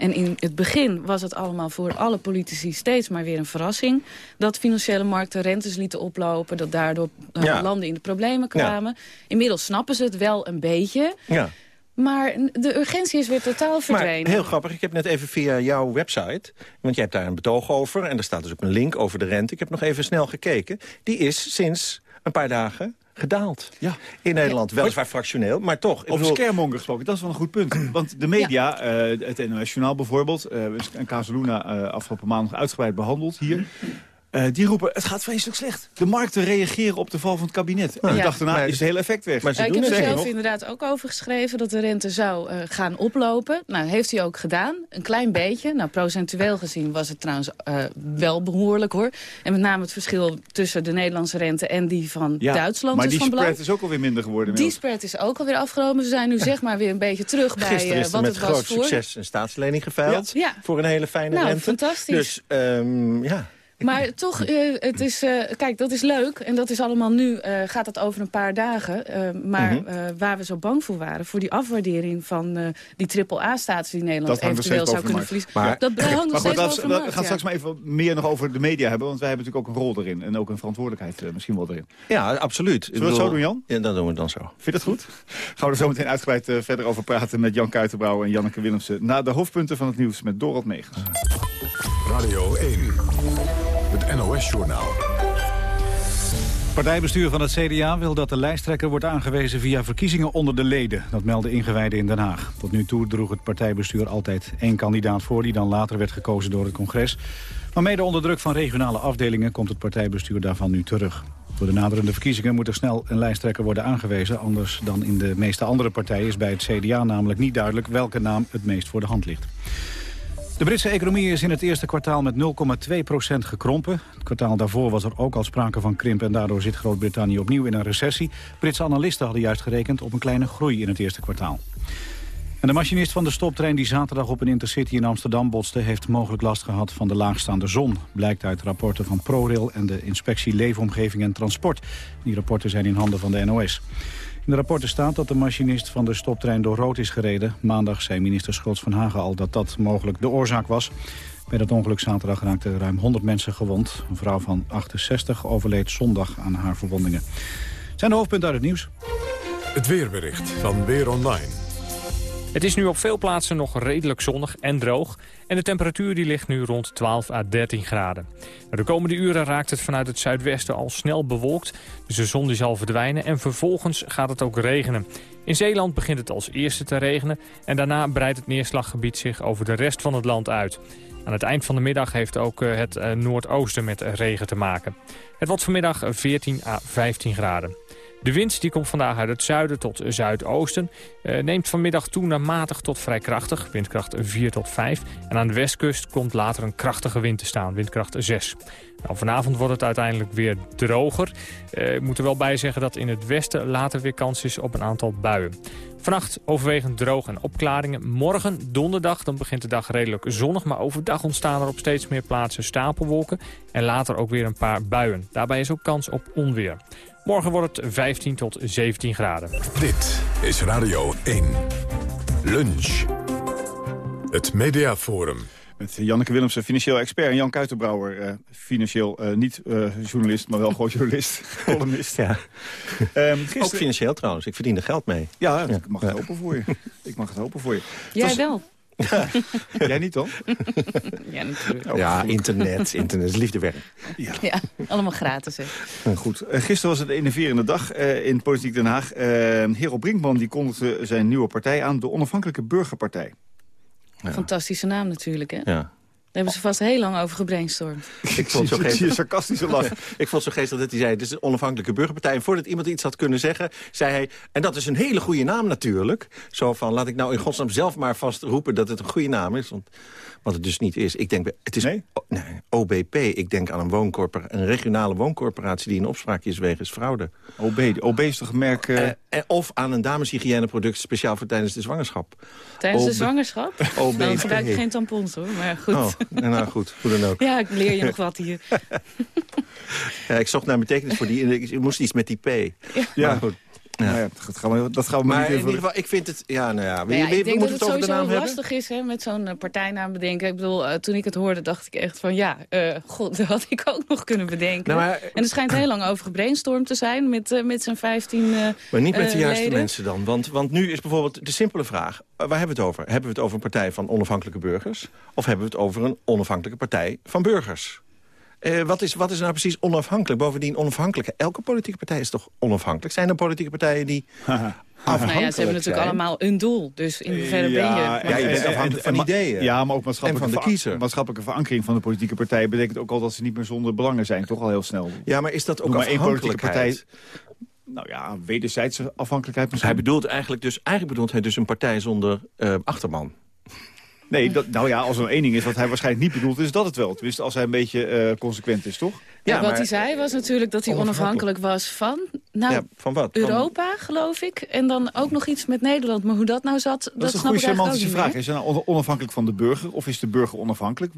S22: En in het begin was het allemaal voor alle politici steeds maar weer een verrassing. Dat financiële markten rentes lieten oplopen. Dat daardoor uh, ja. landen in de problemen kwamen. Ja. Inmiddels snappen ze het wel een beetje.
S23: Ja.
S22: Maar de urgentie is weer totaal verdwenen.
S23: Maar heel grappig, ik heb net even via jouw website... want jij hebt daar een betoog over en er staat dus ook een link over de rente. Ik heb nog even snel gekeken. Die is sinds een paar dagen gedaald.
S2: Ja.
S23: In Nederland, weliswaar fractioneel, maar toch.
S2: Over bedoel... scaremonger gesproken, dat is wel een goed punt. Want de media, ja. uh, het NOS Journaal bijvoorbeeld... Uh, en Casaluna uh, afgelopen maand nog uitgebreid behandeld hier... Uh, die roepen, het gaat vreselijk slecht. De markten reageren op de val van het kabinet. En
S22: Ja.
S2: de dag daarna is het hele effect weg.
S22: Ja, ik heb er zelf inderdaad ook over geschreven dat de rente zou uh, gaan oplopen. Nou, heeft hij ook gedaan. Een klein beetje. Nou, procentueel gezien was het trouwens uh, wel behoorlijk hoor. En met name het verschil tussen de Nederlandse rente en die van
S2: ja,
S22: Duitsland
S2: maar
S22: is
S2: die
S22: van
S2: spread
S22: belang.
S2: is ook alweer minder geworden.
S22: Die spread is ook alweer afgelopen. We zijn nu zeg maar weer een beetje terug bij
S23: Gisteren is er
S22: wat
S23: met
S22: het was
S23: groot
S22: voor.
S23: succes een staatslening geveild.
S22: Ja.
S23: Voor een hele fijne
S22: Nou,
S23: rente.
S22: fantastisch.
S23: Dus, um, ja...
S22: Maar toch, uh, het is, uh, kijk, dat is leuk. En dat is allemaal nu, uh, gaat het over een paar dagen. maar mm -hmm. waar we zo bang voor waren, voor die afwaardering van die triple-A-status die Nederland eventueel zou kunnen verliezen.
S2: Maar,
S22: dat hangt nog
S2: maar
S22: steeds
S2: goed,
S22: over
S2: we, we gaan straks maar even meer nog over de media hebben. Want wij hebben natuurlijk ook een rol erin. En ook een verantwoordelijkheid misschien wel erin.
S23: Ja, absoluut.
S2: Zullen we het zo doen, Jan?
S23: Ja, dat doen we dan zo.
S2: Vind je dat goed? Gaan we er zo meteen uitgebreid verder over praten met Jan Kuitenbrouwer en Janneke Willemsen. Na de hoofdpunten van het nieuws met Dorot Megens.
S1: Radio 1. NOS-journaal.
S2: Partijbestuur van het CDA wil dat de lijsttrekker wordt aangewezen via verkiezingen onder de leden. Dat melden ingewijden in Den Haag. Tot nu toe droeg het partijbestuur altijd één kandidaat voor... die dan later werd gekozen door het congres. Maar mede onder druk van regionale afdelingen komt het partijbestuur daarvan nu terug. Voor de naderende verkiezingen moet er snel een lijsttrekker worden aangewezen. Anders dan in de meeste andere partijen is bij het CDA namelijk niet duidelijk... welke naam het meest voor de hand ligt. De Britse economie is in het eerste kwartaal met 0,2% gekrompen. Het kwartaal daarvoor was er ook al sprake van krimp... en daardoor zit Groot-Brittannië opnieuw in een recessie. Britse analisten hadden juist gerekend op een kleine groei in het eerste kwartaal. En de machinist van de stoptrein die zaterdag op een intercity in Amsterdam botste... heeft mogelijk last gehad van de laagstaande zon. Blijkt uit rapporten van ProRail en de inspectie Leefomgeving en Transport. Die rapporten zijn in handen van de NOS. In de rapporten staat dat de machinist van de stoptrein door rood is gereden. Maandag zei minister Schultz van Hagen al dat dat mogelijk de oorzaak was. Bij dat ongeluk zaterdag raakten ruim 100 mensen gewond. Een vrouw van 68 overleed zondag aan haar verwondingen. Zijn de hoofdpunten uit het nieuws?
S1: Het weerbericht van Weer Online.
S24: Het is nu op veel plaatsen nog redelijk zonnig en droog. En de temperatuur die ligt nu rond 12 à 13 graden. De komende uren raakt het vanuit het zuidwesten al snel bewolkt. Dus de zon die zal verdwijnen en vervolgens gaat het ook regenen. In Zeeland begint het als eerste te regenen. En daarna breidt het neerslaggebied zich over de rest van het land uit. Aan het eind van de middag heeft ook het uh, noordoosten met regen te maken. Het wordt vanmiddag 14 à 15 graden. De wind die komt vandaag uit het zuiden tot zuidoosten. Uh, neemt vanmiddag toe naar matig tot vrij krachtig, windkracht 4 tot 5. En aan de westkust komt later een krachtige wind te staan, windkracht 6. Nou, vanavond wordt het uiteindelijk weer droger. Uh, ik moet er wel bij zeggen dat in het westen later weer kans is op een aantal buien. Vannacht overwegend droog en opklaringen. Morgen, donderdag, dan begint de dag redelijk zonnig. Maar overdag ontstaan er op steeds meer plaatsen stapelwolken. En later ook weer een paar buien. Daarbij is ook kans op onweer. Morgen wordt het 15 tot 17 graden.
S1: Dit is Radio 1. Lunch. Het Mediaforum.
S2: Met Janneke Willemsen, financieel expert. En Jan Kuitenbrouwer, uh, financieel uh, niet uh, journalist, maar wel gewoon journalist. columnist.
S23: Ja.
S2: Um,
S23: gisteren... Ook financieel trouwens. Ik verdien er geld mee.
S2: Ja, ja. ik mag het hopen voor je. ik mag het hopen voor je.
S22: Jij was... wel.
S2: Ja. Jij niet dan?
S22: Ja, natuurlijk.
S23: Oh, ja, internet. Internet is liefdewerk.
S22: Ja. ja, allemaal gratis. Hè.
S2: Goed. Uh, gisteren was het een enerverende dag uh, in Politiek Den Haag. Uh, Hero Brinkman die kondigde zijn nieuwe partij aan, de Onafhankelijke Burgerpartij.
S22: Ja. Fantastische naam natuurlijk, hè?
S23: Ja.
S22: Daar hebben ze vast heel lang over gebrainstormd.
S23: Ik vond zo geestig.
S11: sarcastische lach.
S23: ik vond zo geestig dat hij zei, het is een onafhankelijke burgerpartij. En voordat iemand iets had kunnen zeggen, zei hij... en dat is een hele goede naam natuurlijk. Zo van, laat ik nou in godsnaam zelf maar vast roepen dat het een goede naam is. Want, wat het dus niet is. Ik denk, het is nee? nee OBP. Ik denk aan een, wooncorpora een regionale wooncorporatie die in opspraak is wegens fraude.
S11: OB, OB is toch een merk... Uh...
S23: Uh, of aan een dameshygiëneproduct speciaal voor tijdens de zwangerschap.
S22: Tijdens de zwangerschap?
S23: OBP.
S22: Dan gebruik ik geen tampons hoor, maar goed.
S23: Oh, nou goed, hoe dan ook.
S22: Ja, ik leer je nog wat hier.
S23: ja, ik zocht naar betekenis voor die, ik moest iets met die P.
S22: Ja,
S23: ja. Maar goed.
S11: Ja. Nou dat gaan we, dat gaan we
S23: maar
S11: niet
S23: in ieder geval, ik vind het... Ja, nou ja,
S22: nou ja
S23: we,
S22: ik denk
S23: we
S22: dat het,
S23: naam
S22: sowieso lastig is hè, met zo'n uh, partijnaam bedenken. Ik bedoel, uh, toen ik het hoorde dacht ik echt van ja, uh, god, dat had ik ook nog kunnen bedenken.
S23: Nou, maar,
S22: en er schijnt heel lang over gebrainstormd te zijn met, met zijn 15
S23: Maar niet met de juiste
S22: leden.
S23: mensen dan. Want, want nu is bijvoorbeeld de simpele vraag, waar hebben we het over? Hebben we het over een partij van onafhankelijke burgers? Of hebben we het over een onafhankelijke partij van burgers? Uh, wat, is, wat is nou precies onafhankelijk? Bovendien onafhankelijk. Elke politieke partij is toch onafhankelijk? Zijn er politieke partijen die afhankelijk
S22: nou ja, ze hebben natuurlijk
S23: zijn?
S22: allemaal een doel. Dus in hoeverre ben je...
S23: Ja, je bent afhankelijk van ideeën.
S11: Ja, maar ook
S23: En
S11: maatschappelijke,
S23: van de kiezer.
S11: maatschappelijke verankering van de politieke partij... betekent ook al dat ze niet meer zonder belangen zijn. Toch al heel snel.
S23: Ja, maar is dat ook
S11: Noem maar één politieke
S23: afhankelijkheid?
S11: partij... Nou ja, wederzijdse afhankelijkheid misschien.
S23: Hij bedoelt eigenlijk dus, eigenlijk bedoelt hij dus een partij zonder uh, achterman.
S11: Nee, dat, nou ja, als er één ding is wat hij waarschijnlijk niet bedoelt... is dat het wel. Tenminste, als hij een beetje uh, consequent is, toch?
S22: Ja, ja wat hij zei was natuurlijk dat hij onafhankelijk was van... Nou,
S23: ja, van wat?
S22: Europa, geloof ik. En dan ook nog iets met Nederland. Maar hoe dat nou zat, dat,
S11: dat is een
S22: snap
S11: goede
S22: ik eigenlijk
S11: semantische vraag. Is hij nou onafhankelijk van de burger of is de burger onafhankelijk?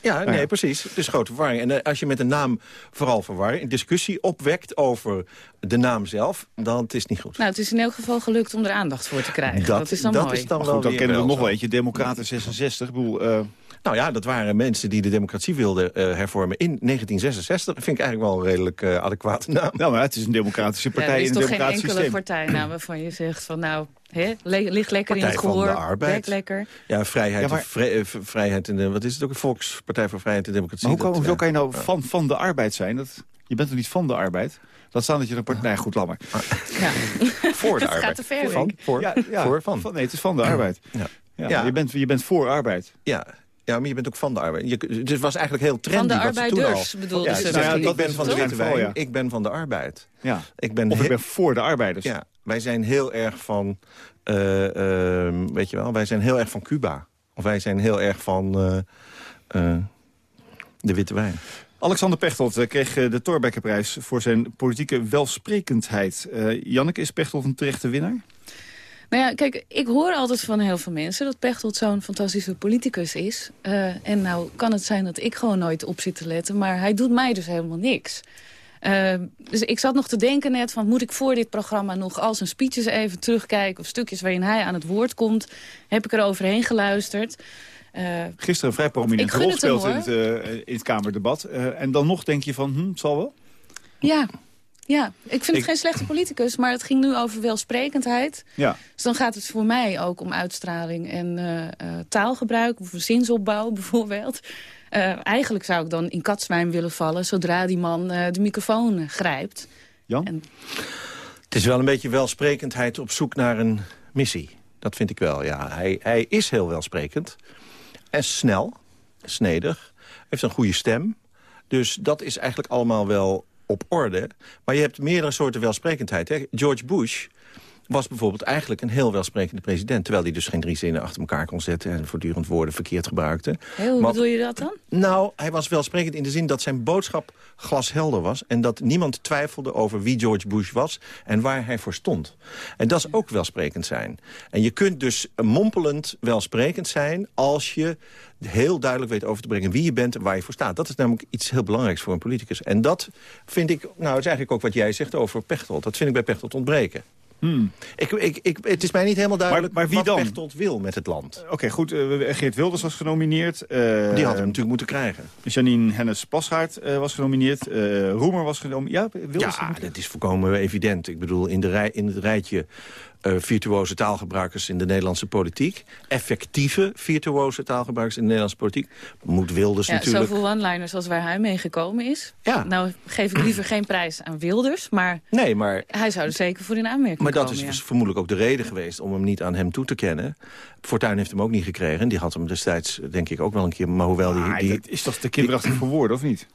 S23: Ja, nee, ja. precies. Het is grote verwarring. En uh, als je met een naam vooral verwarring, een discussie opwekt over de naam zelf, dan het is niet goed.
S22: Nou, het is in elk geval gelukt om er aandacht voor te krijgen.
S23: Dat,
S22: dat is dan
S23: dat
S22: mooi.
S23: Is dan,
S11: goed, dan kennen we nog wel eentje. Democraten 66. Ik bedoel, uh,
S23: nou ja, dat waren mensen die de democratie wilden uh, hervormen in 1966. Dat vind ik eigenlijk wel een redelijk uh, adequate naam.
S11: Nou, maar het is een democratische partij
S22: ja,
S11: in een democratisch
S22: systeem. Er is toch geen enkele partij waarvan je zegt van nou, hè, ligt lekker
S23: partij
S22: in het gehoor,
S23: van de arbeid.
S22: lekker.
S23: Ja, vrijheid,
S11: ja, maar,
S23: vrij, vrijheid en de, wat is het ook? Een Volkspartij voor Vrijheid en Democratie.
S11: Maar hoe,
S23: dat,
S11: hoe kan je nou van, van de arbeid zijn? Dat, je bent toch niet van de arbeid? Dat staan dat je een partij... Nee, goed, laat maar.
S22: Ja.
S23: voor de
S22: dat
S23: arbeid.
S22: gaat te ver,
S23: van, voor,
S11: ja, ja,
S23: voor, van.
S11: van. Nee, het is van de arbeid.
S23: Ja.
S11: Ja, ja. Je, bent, je bent voor arbeid.
S23: Ja, ja, maar je bent ook van de arbeid. Je, dus het was eigenlijk heel trendy.
S22: Van de arbeiders bedoelde
S23: ja,
S22: ze.
S23: Nou ja, ik ben van de witte wijn,
S11: ja.
S23: ik ben van de arbeid.
S11: Ja.
S23: Ik ben
S11: of ik ben voor de arbeiders.
S23: Ja, wij zijn heel erg van, uh, uh, weet je wel, wij zijn heel erg van Cuba. Of wij zijn heel erg van uh, de witte wijn.
S11: Alexander Pechtold kreeg de Thorbeckerprijs voor zijn politieke welsprekendheid. Uh, Janneke, is Pechtold een terechte winnaar?
S22: Nou ja, kijk, ik hoor altijd van heel veel mensen dat Pechtold zo'n fantastische politicus is. Uh, en nou kan het zijn dat ik gewoon nooit op zit te letten, maar hij doet mij dus helemaal niks. Uh, dus ik zat nog te denken net van, moet ik voor dit programma nog al zijn speeches even terugkijken... of stukjes waarin hij aan het woord komt, heb ik er overheen geluisterd...
S11: Uh, Gisteren een vrij prominente rol speelt in het, in het Kamerdebat. En dan nog denk je van, hm, het zal wel?
S22: Ja, ja, ik vind het geen slechte politicus, maar het ging nu over welsprekendheid.
S11: Ja.
S22: Dus dan gaat het voor mij ook om uitstraling en uh, uh, taalgebruik, of zinsopbouw bijvoorbeeld. Uh, eigenlijk zou ik dan in katzwijn willen vallen zodra die man de microfoon grijpt.
S11: Jan?
S22: En...
S23: Het is wel een beetje welsprekendheid op zoek naar een missie. Dat vind ik wel, ja. Hij, hij is heel welsprekend. En snel, snedig, heeft een goede stem. Dus dat is eigenlijk allemaal wel op orde. Maar je hebt meerdere soorten welsprekendheid. Hè? George Bush was bijvoorbeeld eigenlijk een heel welsprekende president... terwijl hij dus geen drie zinnen achter elkaar kon zetten... en voortdurend woorden verkeerd gebruikte.
S22: Hey, hoe
S23: maar,
S22: bedoel je dat dan?
S23: Nou, hij was welsprekend in de zin dat zijn boodschap glashelder was... en dat niemand twijfelde over wie George Bush was en waar hij voor stond. En dat is ook welsprekend zijn. En je kunt dus mompelend welsprekend zijn... als je heel duidelijk weet over te brengen wie je bent en waar je voor staat. Dat is namelijk iets heel belangrijks voor een politicus. En dat vind ik, nou, het is eigenlijk ook wat jij zegt over Pechtold. Dat vind ik bij Pechtold ontbreken.
S11: Hmm.
S23: Ik, ik, ik, het is mij niet helemaal duidelijk
S11: maar, maar wie
S23: wat
S11: dan?
S23: Pechtold wil met het land.
S11: Oké, okay, goed. Uh, Geert Wilders was genomineerd. Uh,
S23: Die had hem natuurlijk moeten krijgen.
S11: Janine Hennis-Pasgaard uh, was genomineerd. Roemer was genomineerd. Ja, Wilders
S23: ja dat is volkomen evident. Ik bedoel, in, de rij, in het rijtje uh, virtuoze taalgebruikers in de Nederlandse politiek. Effectieve virtuoze taalgebruikers in de Nederlandse politiek. Moet Wilders
S22: ja,
S23: natuurlijk...
S22: Zoveel one-liners als waar hij mee gekomen is.
S23: Ja.
S22: Nou geef ik liever geen prijs aan Wilders, maar,
S23: nee, maar
S22: hij zou er zeker voor in aanmerking
S23: Maar dat is dus vermoedelijk ook de reden geweest om hem niet aan hem toe te kennen. Fortuyn heeft hem ook niet gekregen. Die had hem destijds denk ik ook wel een keer... Maar hoewel die...
S11: Maar
S23: die
S11: dat is toch te kinderachtig voor woorden, of niet?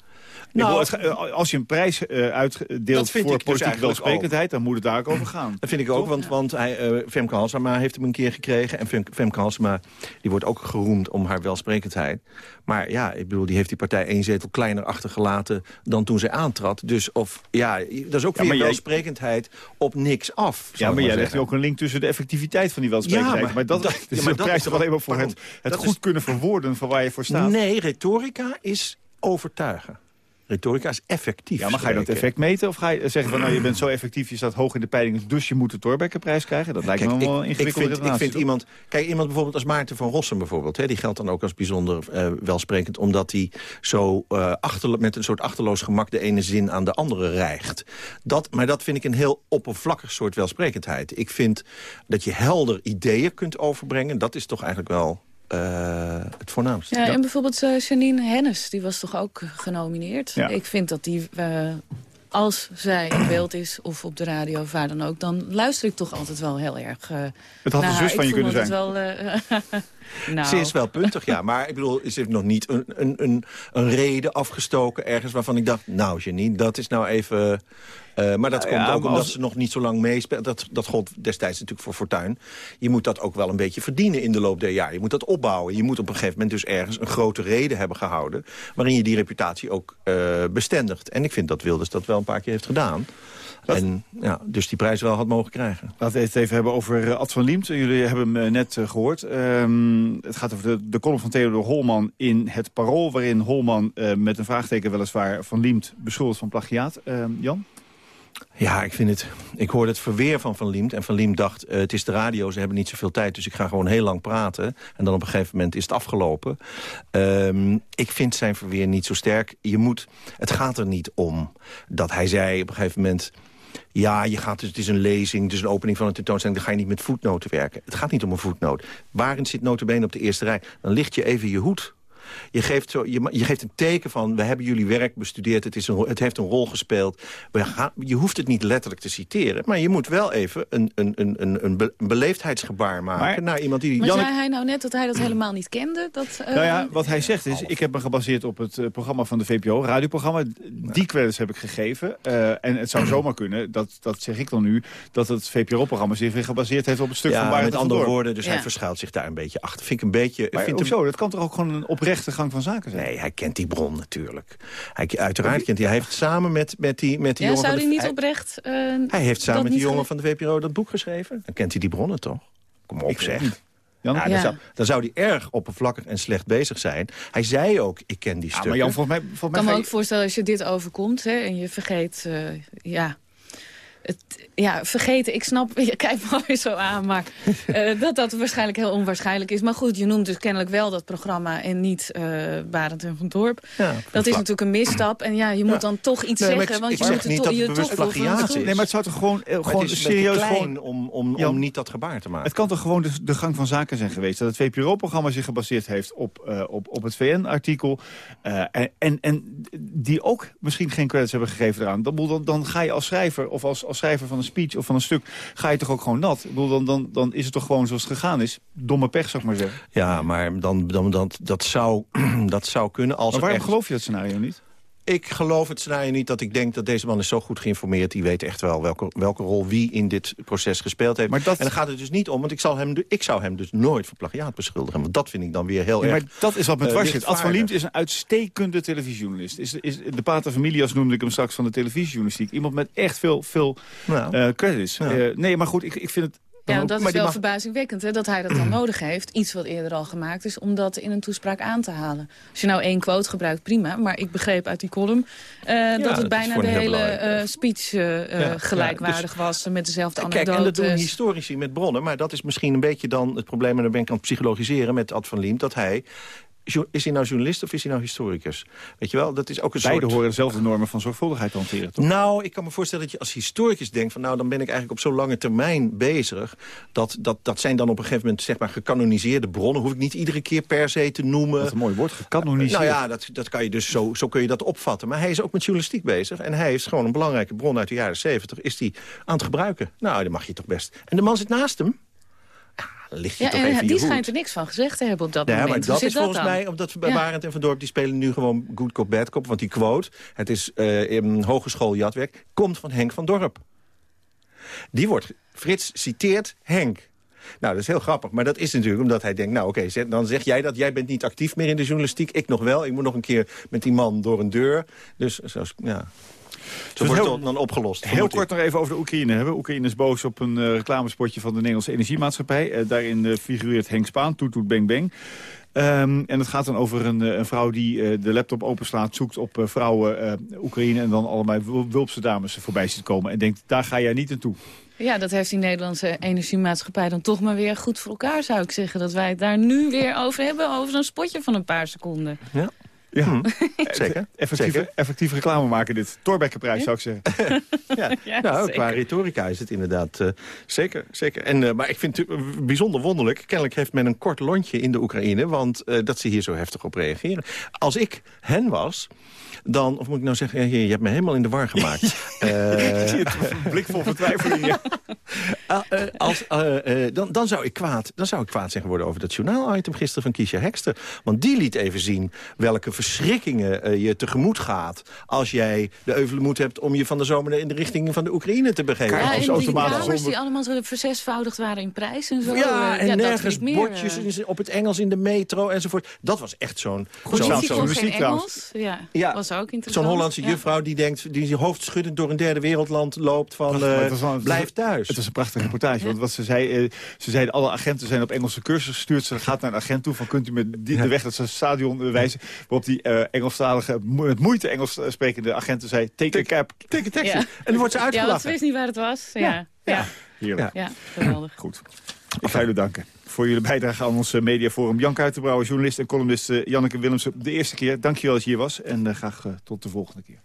S23: Nou,
S11: bedoel, ga- als je een prijs eh, uitdeelt voor
S23: dus
S11: politieke welsprekendheid... dan moet het daar ook over gaan.
S23: Dat vind ik ook, want, want hij, eh, Femke Halsema heeft hem een keer gekregen. En Fem- Femke Halsema die wordt ook geroemd om haar welsprekendheid. Maar ja, ik bedoel, die heeft die partij één zetel kleiner achtergelaten... dan toen zij aantrad. Dus of, ja, dat is ook
S11: Ja,
S23: weer
S11: jij-
S23: welsprekendheid op niks af.
S11: Ja, maar jij legt nu ook een link tussen de effectiviteit van die welsprekendheid.
S23: Ja, maar
S11: maar, dat,
S23: ja,
S11: is
S23: maar dat
S11: prijs toch alleen maar voor het, het goed
S23: is-
S11: kunnen verwoorden van waar je voor staat.
S23: Nee, retorica is overtuigen. Retorica is effectief.
S11: Ja, maar ga je dat effect meten? Of ga je zeggen van nou, je bent zo effectief, je staat hoog in de peilingen, dus je moet de Torbekkenprijs krijgen? Dat lijkt
S23: Kijk,
S11: me wel een
S23: ik, vind, ik vind iemand, kijk, iemand bijvoorbeeld als Maarten van Rossum bijvoorbeeld, hè, die geldt dan ook als bijzonder eh, welsprekend, omdat hij zo eh, achterlo- met een soort achterloos gemak de ene zin aan de andere rijgt. Dat, maar dat vind ik een heel oppervlakkig soort welsprekendheid. Ik vind dat je helder ideeën kunt overbrengen, dat is toch eigenlijk wel het voornaamste.
S22: Ja, en bijvoorbeeld eh, Janine Hennis, die was toch ook genomineerd.
S23: Ja.
S22: Ik vind dat die, eh, als zij in beeld is of op de radio of waar dan ook... dan luister ik toch altijd wel heel erg uh,
S11: Het had een zus van je kunnen zijn.
S22: Wel, uh, nou.
S23: Ze is wel puntig, ja. Maar ik bedoel, ze heeft nog niet een, een, een, een reden afgestoken ergens waarvan ik dacht... nou, Janine, dat is nou even... Uh, maar dat
S11: Nou
S23: komt
S11: ja,
S23: ook omdat
S11: als-
S23: ze nog niet zo lang meespeelt. Dat, dat gold destijds natuurlijk voor Fortuin. Je moet dat ook wel een beetje verdienen in de loop der jaren. Je moet dat opbouwen. Je moet op een gegeven moment dus ergens een grote reden hebben gehouden... waarin je die reputatie ook uh, bestendigt. En ik vind dat Wilders dat wel een paar keer heeft gedaan. En ja, dus die prijs wel had mogen krijgen.
S11: Laten we het even hebben over uh, Ad van Liemt. Jullie hebben hem net uh, gehoord. Um, het gaat over de, de column van Theodor Holman in het Parool... waarin Holman uh, met een vraagteken weliswaar Van Liemt beschuldigt van plagiaat. Jan?
S23: Ja, ik vind het... Ik hoorde het verweer van Van Liemt. En Van Liemt dacht, uh, het is de radio, ze hebben niet zoveel tijd... dus ik ga gewoon heel lang praten. En dan op een gegeven moment is het afgelopen. Um, ik vind zijn verweer niet zo sterk. Je moet... Het gaat er niet om dat hij zei op een gegeven moment... Ja, je gaat dus, het is een lezing, dus een opening van een tentoonstelling... dan ga je niet met voetnoten werken. Het gaat niet om een voetnoot. Waarin zit notabene op de eerste rij? Dan licht je even je hoed je geeft, zo, je, je, geeft een teken van, we hebben jullie werk bestudeerd... het, is een, het heeft een rol gespeeld. We gaan, je hoeft het niet letterlijk te citeren... maar je moet wel even een, een, een, een, een, be, een beleefdheidsgebaar maken... Maar, naar iemand die...
S22: Maar Janne... zei hij nou net dat hij dat helemaal niet kende? Dat, uh...
S11: Nou ja, wat hij zegt is, ik heb me gebaseerd op het uh, programma van de VPO, radioprogramma. Die credits heb ik gegeven. Uh, en het zou zomaar kunnen, dat, dat zeg ik dan nu... dat het VPRO-programma zich weer gebaseerd heeft op het stuk
S23: ja,
S11: van Barend
S23: met andere woorden, dus
S11: ja.
S23: hij verschuilt zich daar een beetje achter. Vind ik een beetje...
S11: Maar
S23: vind
S11: hoezo? Hem... Dat kan toch ook gewoon een oprechte gang van zaken zijn?
S23: Nee, hij kent die bron natuurlijk. Hij, uiteraard kent hij. Hij heeft samen met, met die, met die
S22: ja,
S23: jongen...
S22: Zou hij niet oprecht... Uh,
S23: hij heeft samen met die jongen van de VPRO dat boek geschreven. Dan kent hij die bronnen toch? Kom op,
S11: ik
S23: zeg.
S11: Jan?
S23: Ja,
S11: ja.
S23: Dan, zou, dan zou hij erg oppervlakkig en slecht bezig zijn. Hij zei ook, ik ken die
S11: ja,
S23: stukken.
S11: Maar Jan, volgens mij, volgens
S22: Ik kan
S11: mij
S22: me ook voorstellen als je dit overkomt hè, en je vergeet... Uh, ja, het, ja, vergeten, ik snap, je kijkt me weer zo aan, maar uh, dat dat waarschijnlijk heel onwaarschijnlijk is. Maar goed, je noemt dus kennelijk wel dat programma en niet uh, Barend en van Dorp.
S23: Ja,
S22: dat is natuurlijk een misstap en ja, je moet ja. dan toch iets
S23: nee,
S22: zeggen.
S23: Ik,
S22: want
S23: ik
S22: je
S23: zeg
S22: moet
S23: niet
S22: to
S23: dat
S22: je
S23: het bewust
S22: toch
S23: plagiaat is.
S11: Nee, maar het zou toch gewoon, uh, gewoon
S23: het is
S11: serieus
S23: klein
S11: gewoon,
S23: om, om, om niet dat gebaar te maken.
S11: Het kan toch gewoon de, de gang van zaken zijn geweest. Dat het VPRO-programma zich gebaseerd heeft op, uh, op, op het VN-artikel. Uh, en, en, en die ook misschien geen credits hebben gegeven eraan. Dan, dan, dan ga je als schrijver of als, als schrijver van een speech of van een stuk... ga je toch ook gewoon nat. Ik bedoel, dan, dan, dan is het toch gewoon zoals het gegaan is. Domme pech, zou ik maar zeggen.
S23: Ja, maar dan, dan, dat, dat, zou, dat zou kunnen als...
S11: Maar waarom
S23: echt...
S11: geloof je dat scenario niet?
S23: Ik geloof het scenario niet dat ik denk dat deze man is zo goed geïnformeerd. Die weet echt wel welke, welke rol wie in dit proces gespeeld heeft.
S11: Maar dat...
S23: En dan gaat het dus niet om, want ik, zal hem, ik zou hem dus nooit voor plagiaat beschuldigen. Want dat vind ik dan weer heel
S11: ja,
S23: erg
S11: Maar dat is wat met
S23: uh,
S11: dwars zit. Ad van Liemt is een uitstekende televisiejournalist. Is, is de pater familias noemde ik hem straks van de televisiejournalistiek. Iemand met echt veel, veel
S23: nou,
S11: uh, credits. Uh, nee, maar goed, ik, ik vind het...
S22: Ja,
S11: ook,
S22: dat is wel
S11: mag...
S22: verbazingwekkend, hè, dat hij dat dan nodig heeft. Iets wat eerder al gemaakt is, om dat in een toespraak aan te halen. Als je nou één quote gebruikt, prima. Maar ik begreep uit die column uh, ja, dat het bijna de hele uh, speech uh, ja, gelijkwaardig dus, was. Met dezelfde anekdotes.
S23: Kijk, en dat doen historici met bronnen. Maar dat is misschien een beetje dan het probleem... en dan ben ik aan het psychologiseren met Ad van Liemt... dat hij is hij nou journalist of is hij nou historicus? Weet je wel, dat is ook een
S11: Beide
S23: soort...
S11: horen dezelfde normen van zorgvuldigheid te hanteren, toch?
S23: Nou, ik kan me voorstellen dat je als historicus denkt... van nou, dan ben ik eigenlijk op zo'n lange termijn bezig. Dat, dat, dat zijn dan op een gegeven moment zeg maar gecanoniseerde bronnen. Hoef ik niet iedere keer per se te noemen.
S11: Wat een mooi woord, gecanoniseerd.
S23: Nou ja, dat, dat kan je dus zo, zo kun je dat opvatten. Maar hij is ook met journalistiek bezig. En hij heeft gewoon een belangrijke bron uit de jaren 70. Is die aan het gebruiken? Nou, dan mag je toch best. En de man zit naast hem. Ja,
S22: Ja,
S23: toch
S22: en
S23: even
S22: die schijnt er niks van gezegd te hebben op dat
S23: Ja,
S22: moment.
S23: maar
S22: Hoe
S23: dat is volgens
S22: dan?
S23: mij, omdat we
S22: Ja.
S23: Barend en Van Dorp... die spelen nu gewoon good cop, bad cop. Want die quote, het is eh, in hogeschool Jadwerk... komt van Henk van Dorp. Die wordt, Frits citeert Henk. Nou, dat is heel grappig. Maar dat is natuurlijk omdat hij denkt... nou oké, dan zeg jij dat. Jij bent niet actief meer in de journalistiek. Ik nog wel. Ik moet nog een keer met die man door een deur. Dus zo, ja... Zo wordt
S11: heel-
S23: het dan opgelost.
S11: Heel kort nog even over de Oekraïne hebben. Oekraïne is boos op een eh, reclamespotje van de Nederlandse Energiemaatschappij. Eh, daarin eh, figureert Henk Spaan, toet toet bang bang. Ehm, en het gaat dan over een, eh, een vrouw die eh, de laptop openslaat, zoekt op eh, vrouwen eh, Oekraïne... en dan allemaal wul- wulpse dames voorbij ziet komen en denkt, daar ga jij niet naartoe.
S22: Ja, dat heeft die Nederlandse energiemaatschappij dan toch maar weer goed voor elkaar, zou ik zeggen. Dat wij het daar nu weer over hebben, over zo'n spotje van een paar seconden.
S23: Ja.
S11: Ja,
S23: Hm, Zeker.
S11: Effectief,
S23: Zeker.
S11: effectief reclame maken dit. Torbekkenprijs zou ik zeggen.
S23: Ja,
S22: Ja,
S23: nou,
S22: zeker.
S23: qua retorica is het inderdaad eh, zeker. zeker. En, eh, maar ik vind het bijzonder wonderlijk. Kennelijk heeft men een kort lontje in de Oekraïne... want eh, dat ze hier zo heftig op reageren. Als ik hen was, dan... of moet ik nou zeggen, ja, je, je hebt me helemaal in de war gemaakt. Eh,
S11: Ik zie het, een blik vol vertwijfeling.
S23: Ah, eh, als, dan, dan, zou ik kwaad, dan zou ik kwaad zeggen worden over dat journaal-item gisteren van Kiesja Hekster. Want die liet even zien welke verschrikkingen eh, je tegemoet gaat... als jij de euvele hebt om je van de zomer in de richting van de Oekraïne te begeven.
S22: Ja,
S11: als
S22: en die
S11: automatisch
S22: kamers
S11: zonder-
S22: die allemaal zo verzesvoudigd waren in prijs en zo.
S23: Ja,
S22: eh,
S23: en
S22: dat
S23: nergens
S22: ik meer,
S23: bordjes
S22: eh,
S23: in- op het Engels in de metro enzovoort. Dat was echt zo'n...
S11: Goed
S23: zo'n-
S11: muziek
S22: geen
S11: trouwens.
S22: Engels. Ja,
S23: Ja,
S22: was ook interessant.
S23: Zo'n Hollandse
S22: Ja.
S23: juffrouw die denkt, die hoofdschuddend door een derde wereldland loopt van eh, blijf thuis.
S11: Het was een prachtige reportage. Want wat ze zei, eh, ze zeiden alle agenten zijn op Engelse cursus gestuurd. Ze gaat naar een agent toe van kunt u me die, de weg naar het stadion wijzen. Waarop die eh Engelstalige, met moeite Engels eh, sprekende agenten zei, take a cab.
S23: Take a taxi.
S22: Ja.
S23: En dan wordt ze
S22: Ja,
S23: uitgelachen.
S22: ze wist niet waar het was. Ja, ja.
S11: Heerlijk.
S22: ja. geweldig.
S11: Goed. Ik ga jullie danken voor jullie bijdrage aan ons eh, mediaforum. Jan Kuitenbrouwer, journalist en columnist Janneke Willemsen. De eerste keer. Dankjewel dat je hier was. En eh, graag eh, tot de volgende keer.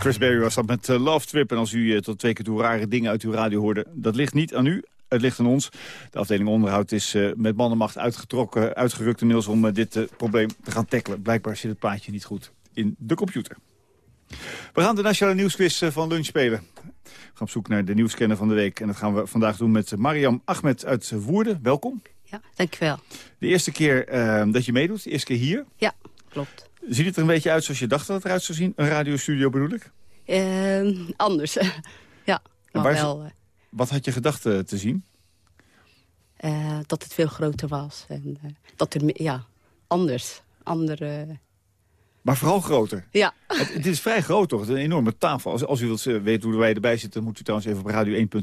S11: Chris Berry was dat met eh, Love Trip. En als u eh, tot twee keer toe rare dingen uit uw radio hoorde... dat ligt niet aan u, het ligt aan ons. De afdeling onderhoud is eh, met mannenmacht uitgetrokken, uitgerukt inmiddels... om dit probleem te gaan tackelen. Blijkbaar zit het plaatje niet goed in de computer. We gaan de Nationale Nieuwsquiz van lunch spelen. We gaan op zoek naar de nieuwscanner van de week. En dat gaan we vandaag doen met Mariam Ahmed uit Woerden. Welkom.
S25: Ja, dankjewel.
S11: De eerste keer dat je meedoet, de eerste keer hier.
S25: Ja, klopt.
S11: Ziet het er een beetje uit zoals je dacht dat het eruit zou zien? Een radiostudio bedoel ik?
S25: Ehm, anders. ja, maar
S11: waar
S25: wel
S11: het- Wat had je gedacht eh, te zien?
S25: eh, dat het veel groter was. En eh, dat er, ja, anders. Andere,
S11: Maar vooral groter.
S25: ja.
S11: Het, het is vrij groot toch? Het is een enorme tafel. Als, als u wilt eh, weten hoe wij erbij zitten... moet u trouwens even op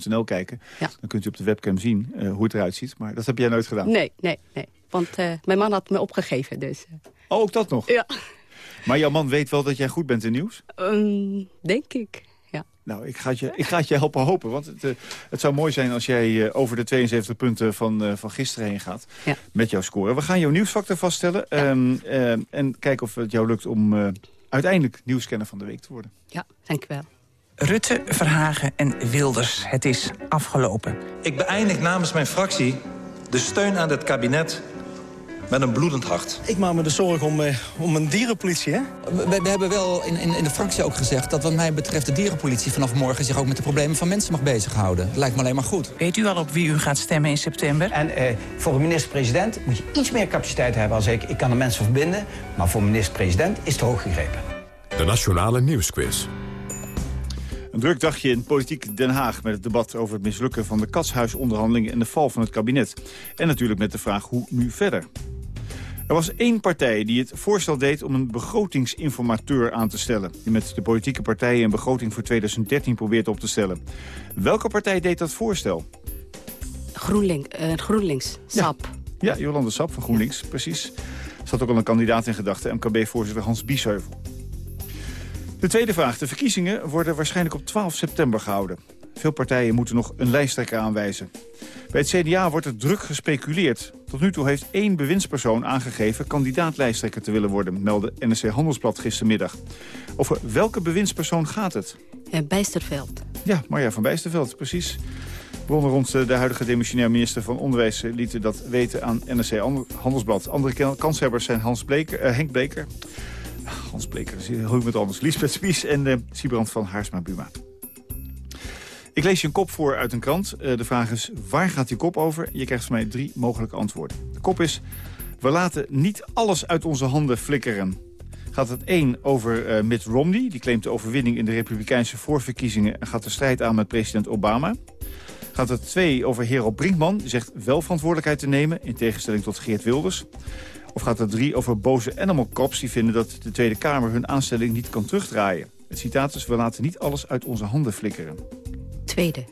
S11: radio1.nl kijken. Dan kunt u op de webcam zien eh, hoe het eruit ziet. Maar dat heb jij nooit gedaan.
S25: Nee, nee, nee. Want eh, mijn man had me opgegeven, dus... eh,
S11: Oh, ook dat nog?
S25: Ja.
S11: Maar jouw man weet wel dat jij goed bent in nieuws?
S25: ehm, denk ik, ja.
S11: Nou, ik ga het je, ik ga het je helpen hopen. Want het, eh, het zou mooi zijn als jij eh, over de 72 punten van, eh, van gisteren heen gaat.
S25: Ja.
S11: Met jouw score. We gaan jouw nieuwsfactor vaststellen. ehm, ehm, en kijken of het jou lukt om eh, uiteindelijk nieuwscanner van de week te worden.
S25: Ja, dankjewel.
S26: Rutte, Verhagen en Wilders. Het is afgelopen.
S27: Ik beëindig namens mijn fractie de steun aan het kabinet met een bloedend hart.
S28: Ik maak me de zorg om, eh, om een dierenpolitie, hè?
S29: We, we hebben wel in, in, in de fractie ook gezegd dat wat mij betreft de dierenpolitie vanaf morgen zich ook met de problemen van mensen mag bezighouden. Dat lijkt me alleen maar goed.
S26: Weet u al op wie u gaat stemmen in september?
S30: En eh, voor een minister-president moet je iets meer capaciteit hebben als ik. Ik kan de mensen verbinden, maar voor een minister-president is het hoog gegrepen.
S1: De Nationale Nieuwsquiz.
S11: Een druk dagje in Politiek Den Haag... met het debat over het mislukken van de katshuisonderhandelingen... en de val van het kabinet. En natuurlijk met de vraag hoe nu verder. Er was één partij die het voorstel deed om een begrotingsinformateur aan te stellen... die met de politieke partijen een begroting voor 2013 probeert op te stellen. Welke partij deed dat voorstel?
S25: GroenLink, eh, GroenLinks, SAP.
S11: Ja, Jolande Sap van GroenLinks, precies. Er zat ook al een kandidaat in gedachten, MKB-voorzitter Hans Biesheuvel. De tweede vraag. De verkiezingen worden waarschijnlijk op 12 september gehouden. Veel partijen moeten nog een lijsttrekker aanwijzen. Bij het CDA wordt er druk gespeculeerd. Tot nu toe heeft één bewindspersoon aangegeven kandidaat-lijsttrekker te willen worden, meldde NRC Handelsblad gistermiddag. Over welke bewindspersoon gaat het?
S25: Eh, Bijsterveld.
S11: Ja, Marja van Bijsterveld, precies. Bronnen rond eh, de huidige demissionair minister van Onderwijs eh, lieten dat weten aan NRC Handelsblad. Andere kanshebbers zijn Hans Bleker, Henk Bleker, Ah, Hans Bleker, heel met anders, Lisbeth Spies en eh Siebrand van Haarsma-Buma. Ik lees je een kop voor uit een krant. Eh, de vraag is, waar gaat die kop over? Je krijgt van mij drie mogelijke antwoorden. De kop is, we laten niet alles uit onze handen flikkeren. Gaat het één over eh, Mitt Romney, die claimt de overwinning in de republikeinse voorverkiezingen... en gaat de strijd aan met president Obama. Gaat het twee over Hero Brinkman, die zegt wel verantwoordelijkheid te nemen... in tegenstelling tot Geert Wilders. Of gaat het drie over boze animal cops, die vinden dat de Tweede Kamer hun aanstelling niet kan terugdraaien. Het citaat is, we laten niet alles uit onze handen flikkeren.
S25: Tweede.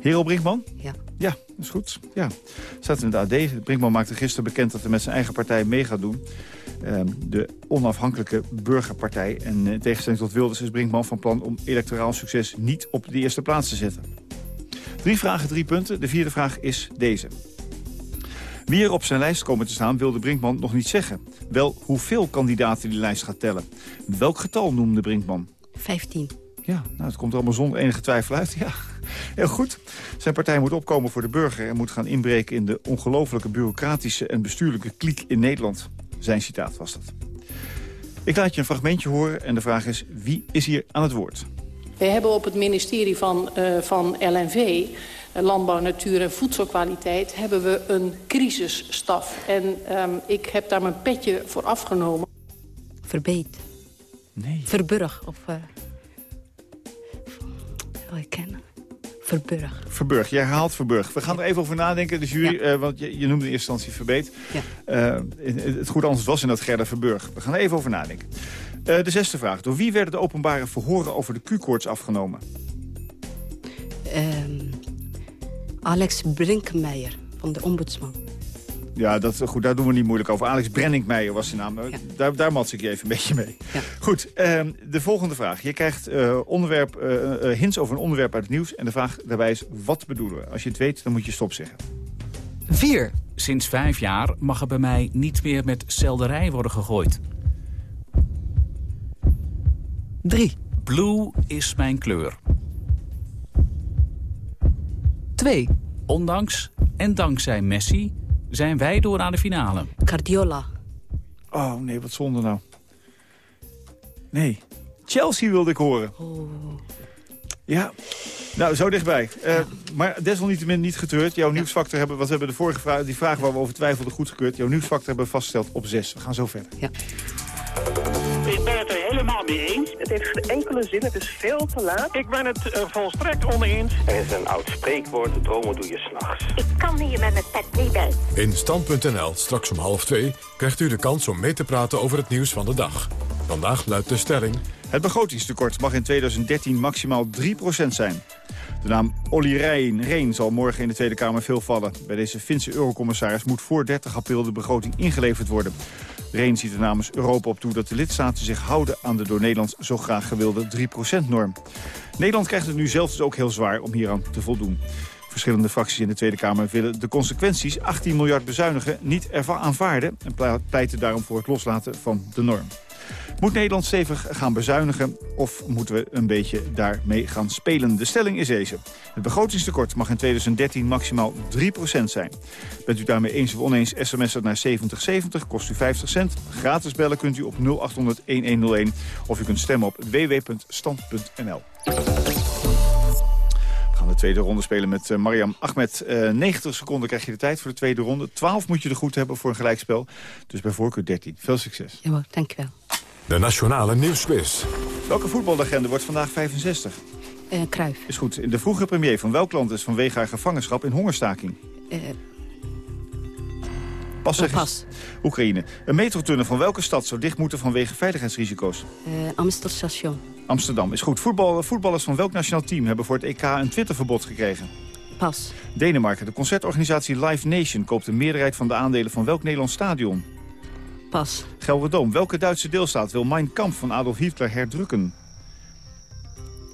S11: Hero Brinkman?
S25: Ja.
S11: Ja, dat is goed. Ja. Staat in de AD. Brinkman maakte gisteren bekend dat hij met zijn eigen partij mee gaat doen. Ehm, de onafhankelijke burgerpartij. En in tegenstelling tot Wilders is Brinkman van plan om electoraal succes niet op de eerste plaats te zetten. Drie vragen, drie punten. De vierde vraag is deze. Wie er op zijn lijst komen te staan wilde Brinkman nog niet zeggen. Wel hoeveel kandidaten die lijst gaat tellen. Welk getal noemde Brinkman?
S25: 15.
S11: Ja, nou, het komt allemaal zonder enige twijfel uit. Ja, heel goed. Zijn partij moet opkomen voor de burger... en moet gaan inbreken in de ongelofelijke bureaucratische en bestuurlijke kliek in Nederland. Zijn citaat was dat. Ik laat je een fragmentje horen en de vraag is... wie is hier aan het woord?
S31: We hebben op het ministerie van, eh, van LNV, eh, Landbouw, Natuur en Voedselkwaliteit... hebben we een crisisstaf. En ehm, ik heb daar mijn petje voor afgenomen.
S25: Verbeet.
S11: Nee.
S25: Verburg. Of... eh ik kennen. Verburg.
S11: Verburg, jij herhaalt Verburg. We gaan er even over nadenken, de jury, eh, want je, je noemde in eerste instantie Verbeet.
S25: Ja.
S11: Eh, het goede antwoord was in dat Gerda Verburg. We gaan er even over nadenken. Eh, de zesde vraag. Door wie werden de openbare verhoren over de Q-koorts afgenomen?
S25: Ehm, Alex Brinkmeijer van de ombudsman.
S11: Ja, dat, goed, daar doen we niet moeilijk over. Alex Brenningmeijer was zijn naam. Daar, daar mats ik je even een beetje mee. Goed, ehm, de volgende vraag. Je krijgt eh, onderwerp, eh, eh, hints over een onderwerp uit het nieuws. En de vraag daarbij is, wat bedoelen we? Als je het weet, dan moet je stop zeggen.
S26: 4. Sinds vijf jaar mag er bij mij niet meer met selderij worden gegooid.
S28: 3.
S16: Blue is mijn kleur. 2. Ondanks en dankzij Messi zijn wij door aan de finale.
S25: Cardiola.
S11: Oh nee, wat zonde nou. Nee. Chelsea wilde ik horen. Ja, nou, zo dichtbij. Eh, Maar desalniettemin niet getreurd. Jouw nieuwsfactor hebben, wat hebben de vorige vraag, die vraag waar we over twijfelden, goedgekeurd. Jouw nieuwsfactor hebben we vastgesteld op 6. We gaan zo verder.
S25: Ja.
S32: Ik ben het er helemaal mee eens. Het heeft geen enkele zin, het is veel te laat. Ik ben het uh, volstrekt oneens.
S33: Er is een oud spreekwoord, dromen doe je s'nachts.
S34: Ik kan hier met mijn pet niet bij.
S1: In Stand.nl, straks om half twee, krijgt u de kans om mee te praten over het nieuws van de dag. Vandaag luidt de stelling...
S11: Het begrotingstekort mag in 2013 maximaal 3% zijn. De naam Olly Rijn, Reen zal morgen in de Tweede Kamer veel vallen. Bij deze Finse eurocommissaris moet voor 30 april de begroting ingeleverd worden. Reen ziet er namens Europa op toe dat de lidstaten zich houden aan de door Nederland zo graag gewilde 3%-norm. Nederland krijgt het nu zelf dus ook heel zwaar om hieraan te voldoen. Verschillende fracties in de Tweede Kamer willen de consequenties 18 miljard bezuinigen niet ervan aanvaarden en pleiten daarom voor het loslaten van de norm. Moet Nederland stevig gaan bezuinigen of moeten we een beetje daarmee gaan spelen? De stelling is deze. Het begrotingstekort mag in 2013 maximaal 3% zijn. Bent u daarmee eens of oneens sms'en naar 7070, kost u 50 cent. Gratis bellen kunt u op 0800-1101 of u kunt stemmen op www.stand.nl. We gaan de tweede ronde spelen met uh, Mariam Ahmed. Uh, 90 seconden krijg je de tijd voor de tweede ronde. 12 moet je er goed hebben voor een gelijkspel. Dus bij voorkeur 13. Veel succes.
S25: Ja, dankjewel.
S1: De Nationale Nieuwsquiz.
S11: Welke voetballegende wordt vandaag 65?
S25: Uh, Kruif.
S11: Is goed. De vroegere premier van welk land is vanwege haar gevangenschap in hongerstaking?
S25: Uh,
S11: pas, zeg pas. Oekraïne. Een metrotunnel van welke stad zou dicht moeten vanwege veiligheidsrisico's?
S25: Uh, Amsterdam Station.
S11: Amsterdam is goed. Voetbal, voetballers van welk nationaal team hebben voor het EK een Twitterverbod gekregen?
S25: Pas.
S11: Denemarken. De concertorganisatie Live Nation koopt de meerderheid van de aandelen van welk Nederlands stadion?
S25: Pas.
S11: Gelderdoom. Welke Duitse deelstaat wil Mein Kampf van Adolf Hitler herdrukken?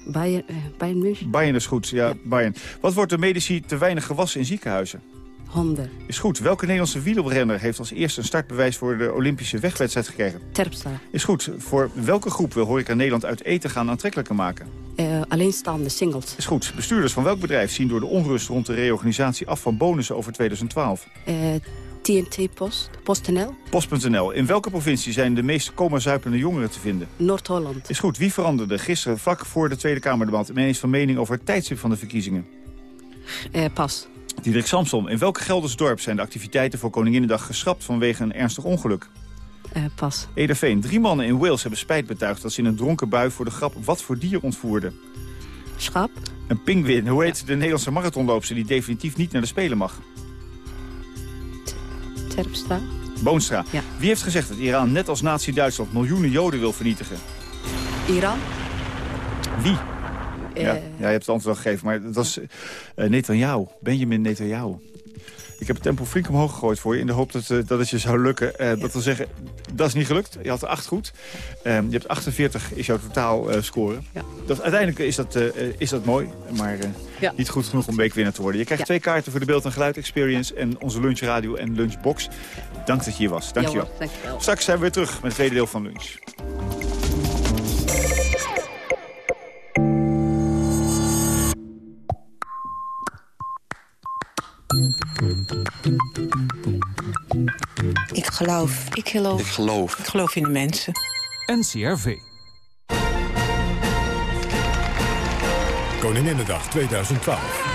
S25: Bayern, uh, Bayern München.
S11: Bayern is goed, ja, ja, Bayern. Wat wordt de medici te weinig gewassen in ziekenhuizen?
S25: Honden.
S11: Is goed. Welke Nederlandse wielrenner heeft als eerste een startbewijs voor de Olympische wegwedstrijd gekregen?
S25: Terpstra.
S11: Is goed. Voor welke groep wil Horeca Nederland uit eten gaan aantrekkelijker maken?
S25: Uh, alleenstaande singles.
S11: Is goed. Bestuurders van welk bedrijf zien door de onrust rond de reorganisatie af van bonussen over 2012?
S25: Uh, TNT Post, PostNL.
S11: Post.nl. In welke provincie zijn de meest coma-zuipende jongeren te vinden?
S25: Noord-Holland.
S11: Is goed. Wie veranderde gisteren vlak voor de Tweede Kamerdebat ineens van mening over het tijdstip van de verkiezingen?
S25: Uh, pas.
S11: Diederik Samson. In welk Gelders dorp zijn de activiteiten voor Koninginnedag geschrapt vanwege een ernstig ongeluk?
S25: Uh, pas.
S11: Ederveen. Drie mannen in Wales hebben spijt betuigd dat ze in een dronken bui voor de grap wat voor dier ontvoerden.
S25: Schap.
S11: Een pinguïn. Hoe heet de Nederlandse marathonloopster die definitief niet naar de Spelen mag?
S25: Terpstra.
S11: Boonstra.
S25: Ja.
S11: Wie heeft gezegd dat Iran net als nazi-Duitsland miljoenen Joden wil vernietigen?
S25: Iran.
S11: Wie?
S25: Uh,
S11: ja, ja, je hebt het antwoord al gegeven, maar dat was uh, Netanyahu. Benjamin Netanyahu. Ik heb het tempo flink omhoog gegooid voor je... in de hoop dat, uh, dat het je zou lukken. Ja. Dat wil zeggen, dat is niet gelukt. Je had er 8 goed. Ehm, je hebt 48 is jouw totaal score.
S25: Ja.
S11: Dat, uiteindelijk is dat, is dat mooi, maar
S25: ja.
S11: niet goed genoeg om weekwinnaar te worden. Je krijgt twee kaarten voor de beeld- en geluid experience... en onze lunchradio en lunchbox. Dank dat je hier was. Dank je wel. Straks zijn we weer terug met het tweede deel van lunch.
S26: Ik geloof.
S35: Ik geloof.
S33: Ik geloof.
S26: Ik geloof in de mensen.
S16: NCRV.
S1: Koninginnedag 2012.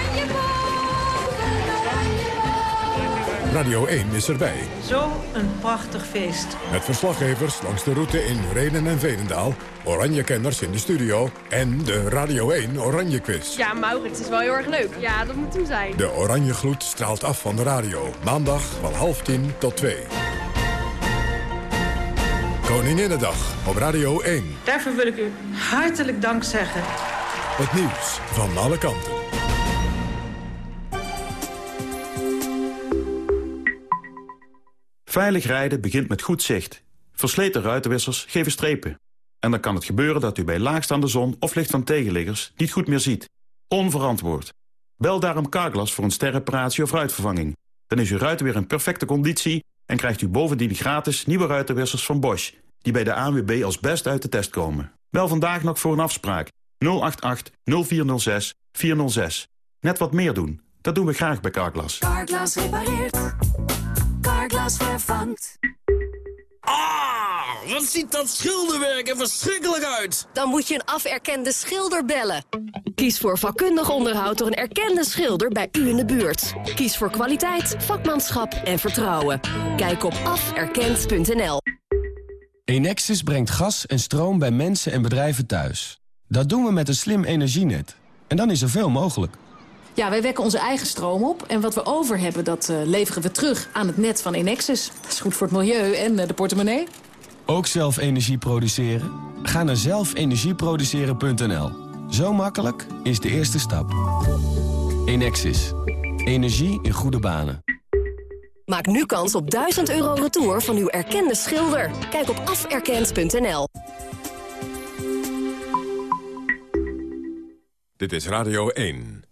S1: Radio 1 is erbij.
S36: Zo een prachtig feest.
S1: Met verslaggevers langs de route in Renen en Veenendaal... Oranje-kenners in de studio en de Radio 1 Oranje Quiz.
S35: Ja, Maurits, het is wel heel erg leuk. Ja, dat moet hem zijn.
S1: De Oranje Gloed straalt af van de radio. Maandag van half tien tot twee. Koninginnedag op Radio 1.
S36: Daarvoor wil ik u hartelijk dank zeggen.
S1: Het nieuws van alle kanten.
S37: Veilig rijden begint met goed zicht. Versleten ruitenwissers geven strepen. En dan kan het gebeuren dat u bij laagstaande zon of licht van tegenliggers niet goed meer ziet. Onverantwoord. Bel daarom Carglass voor een sterreparatie of ruitvervanging. Dan is uw ruiten weer in perfecte conditie en krijgt u bovendien gratis nieuwe ruitenwissers van Bosch... die bij de ANWB als best uit de test komen. Bel vandaag nog voor een afspraak. 088 0406 406. Net wat meer doen. Dat doen we graag bij Carglass.
S38: Carglass repareert. Vervangt.
S39: Ah, wat ziet dat schilderwerk er verschrikkelijk uit.
S9: Dan moet je een aferkende schilder bellen. Kies voor vakkundig onderhoud door een erkende schilder bij u in de buurt. Kies voor kwaliteit, vakmanschap en vertrouwen. Kijk op aferkend.nl.
S7: Enexis brengt gas en stroom bij mensen en bedrijven thuis. Dat doen we met een slim energienet. En dan is er veel mogelijk.
S8: Ja, wij wekken onze eigen stroom op. En wat we over hebben, dat eh, leveren we terug aan het net van Enexis. Dat is goed voor het milieu en eh, de portemonnee.
S7: Ook zelf energie produceren? Ga naar zelfenergieproduceren.nl. Zo makkelijk is de eerste stap. Enexis. Energie in goede banen.
S9: Maak nu kans op 1000 euro retour van uw erkende schilder. Kijk op aferkend.nl.
S1: Dit is Radio 1.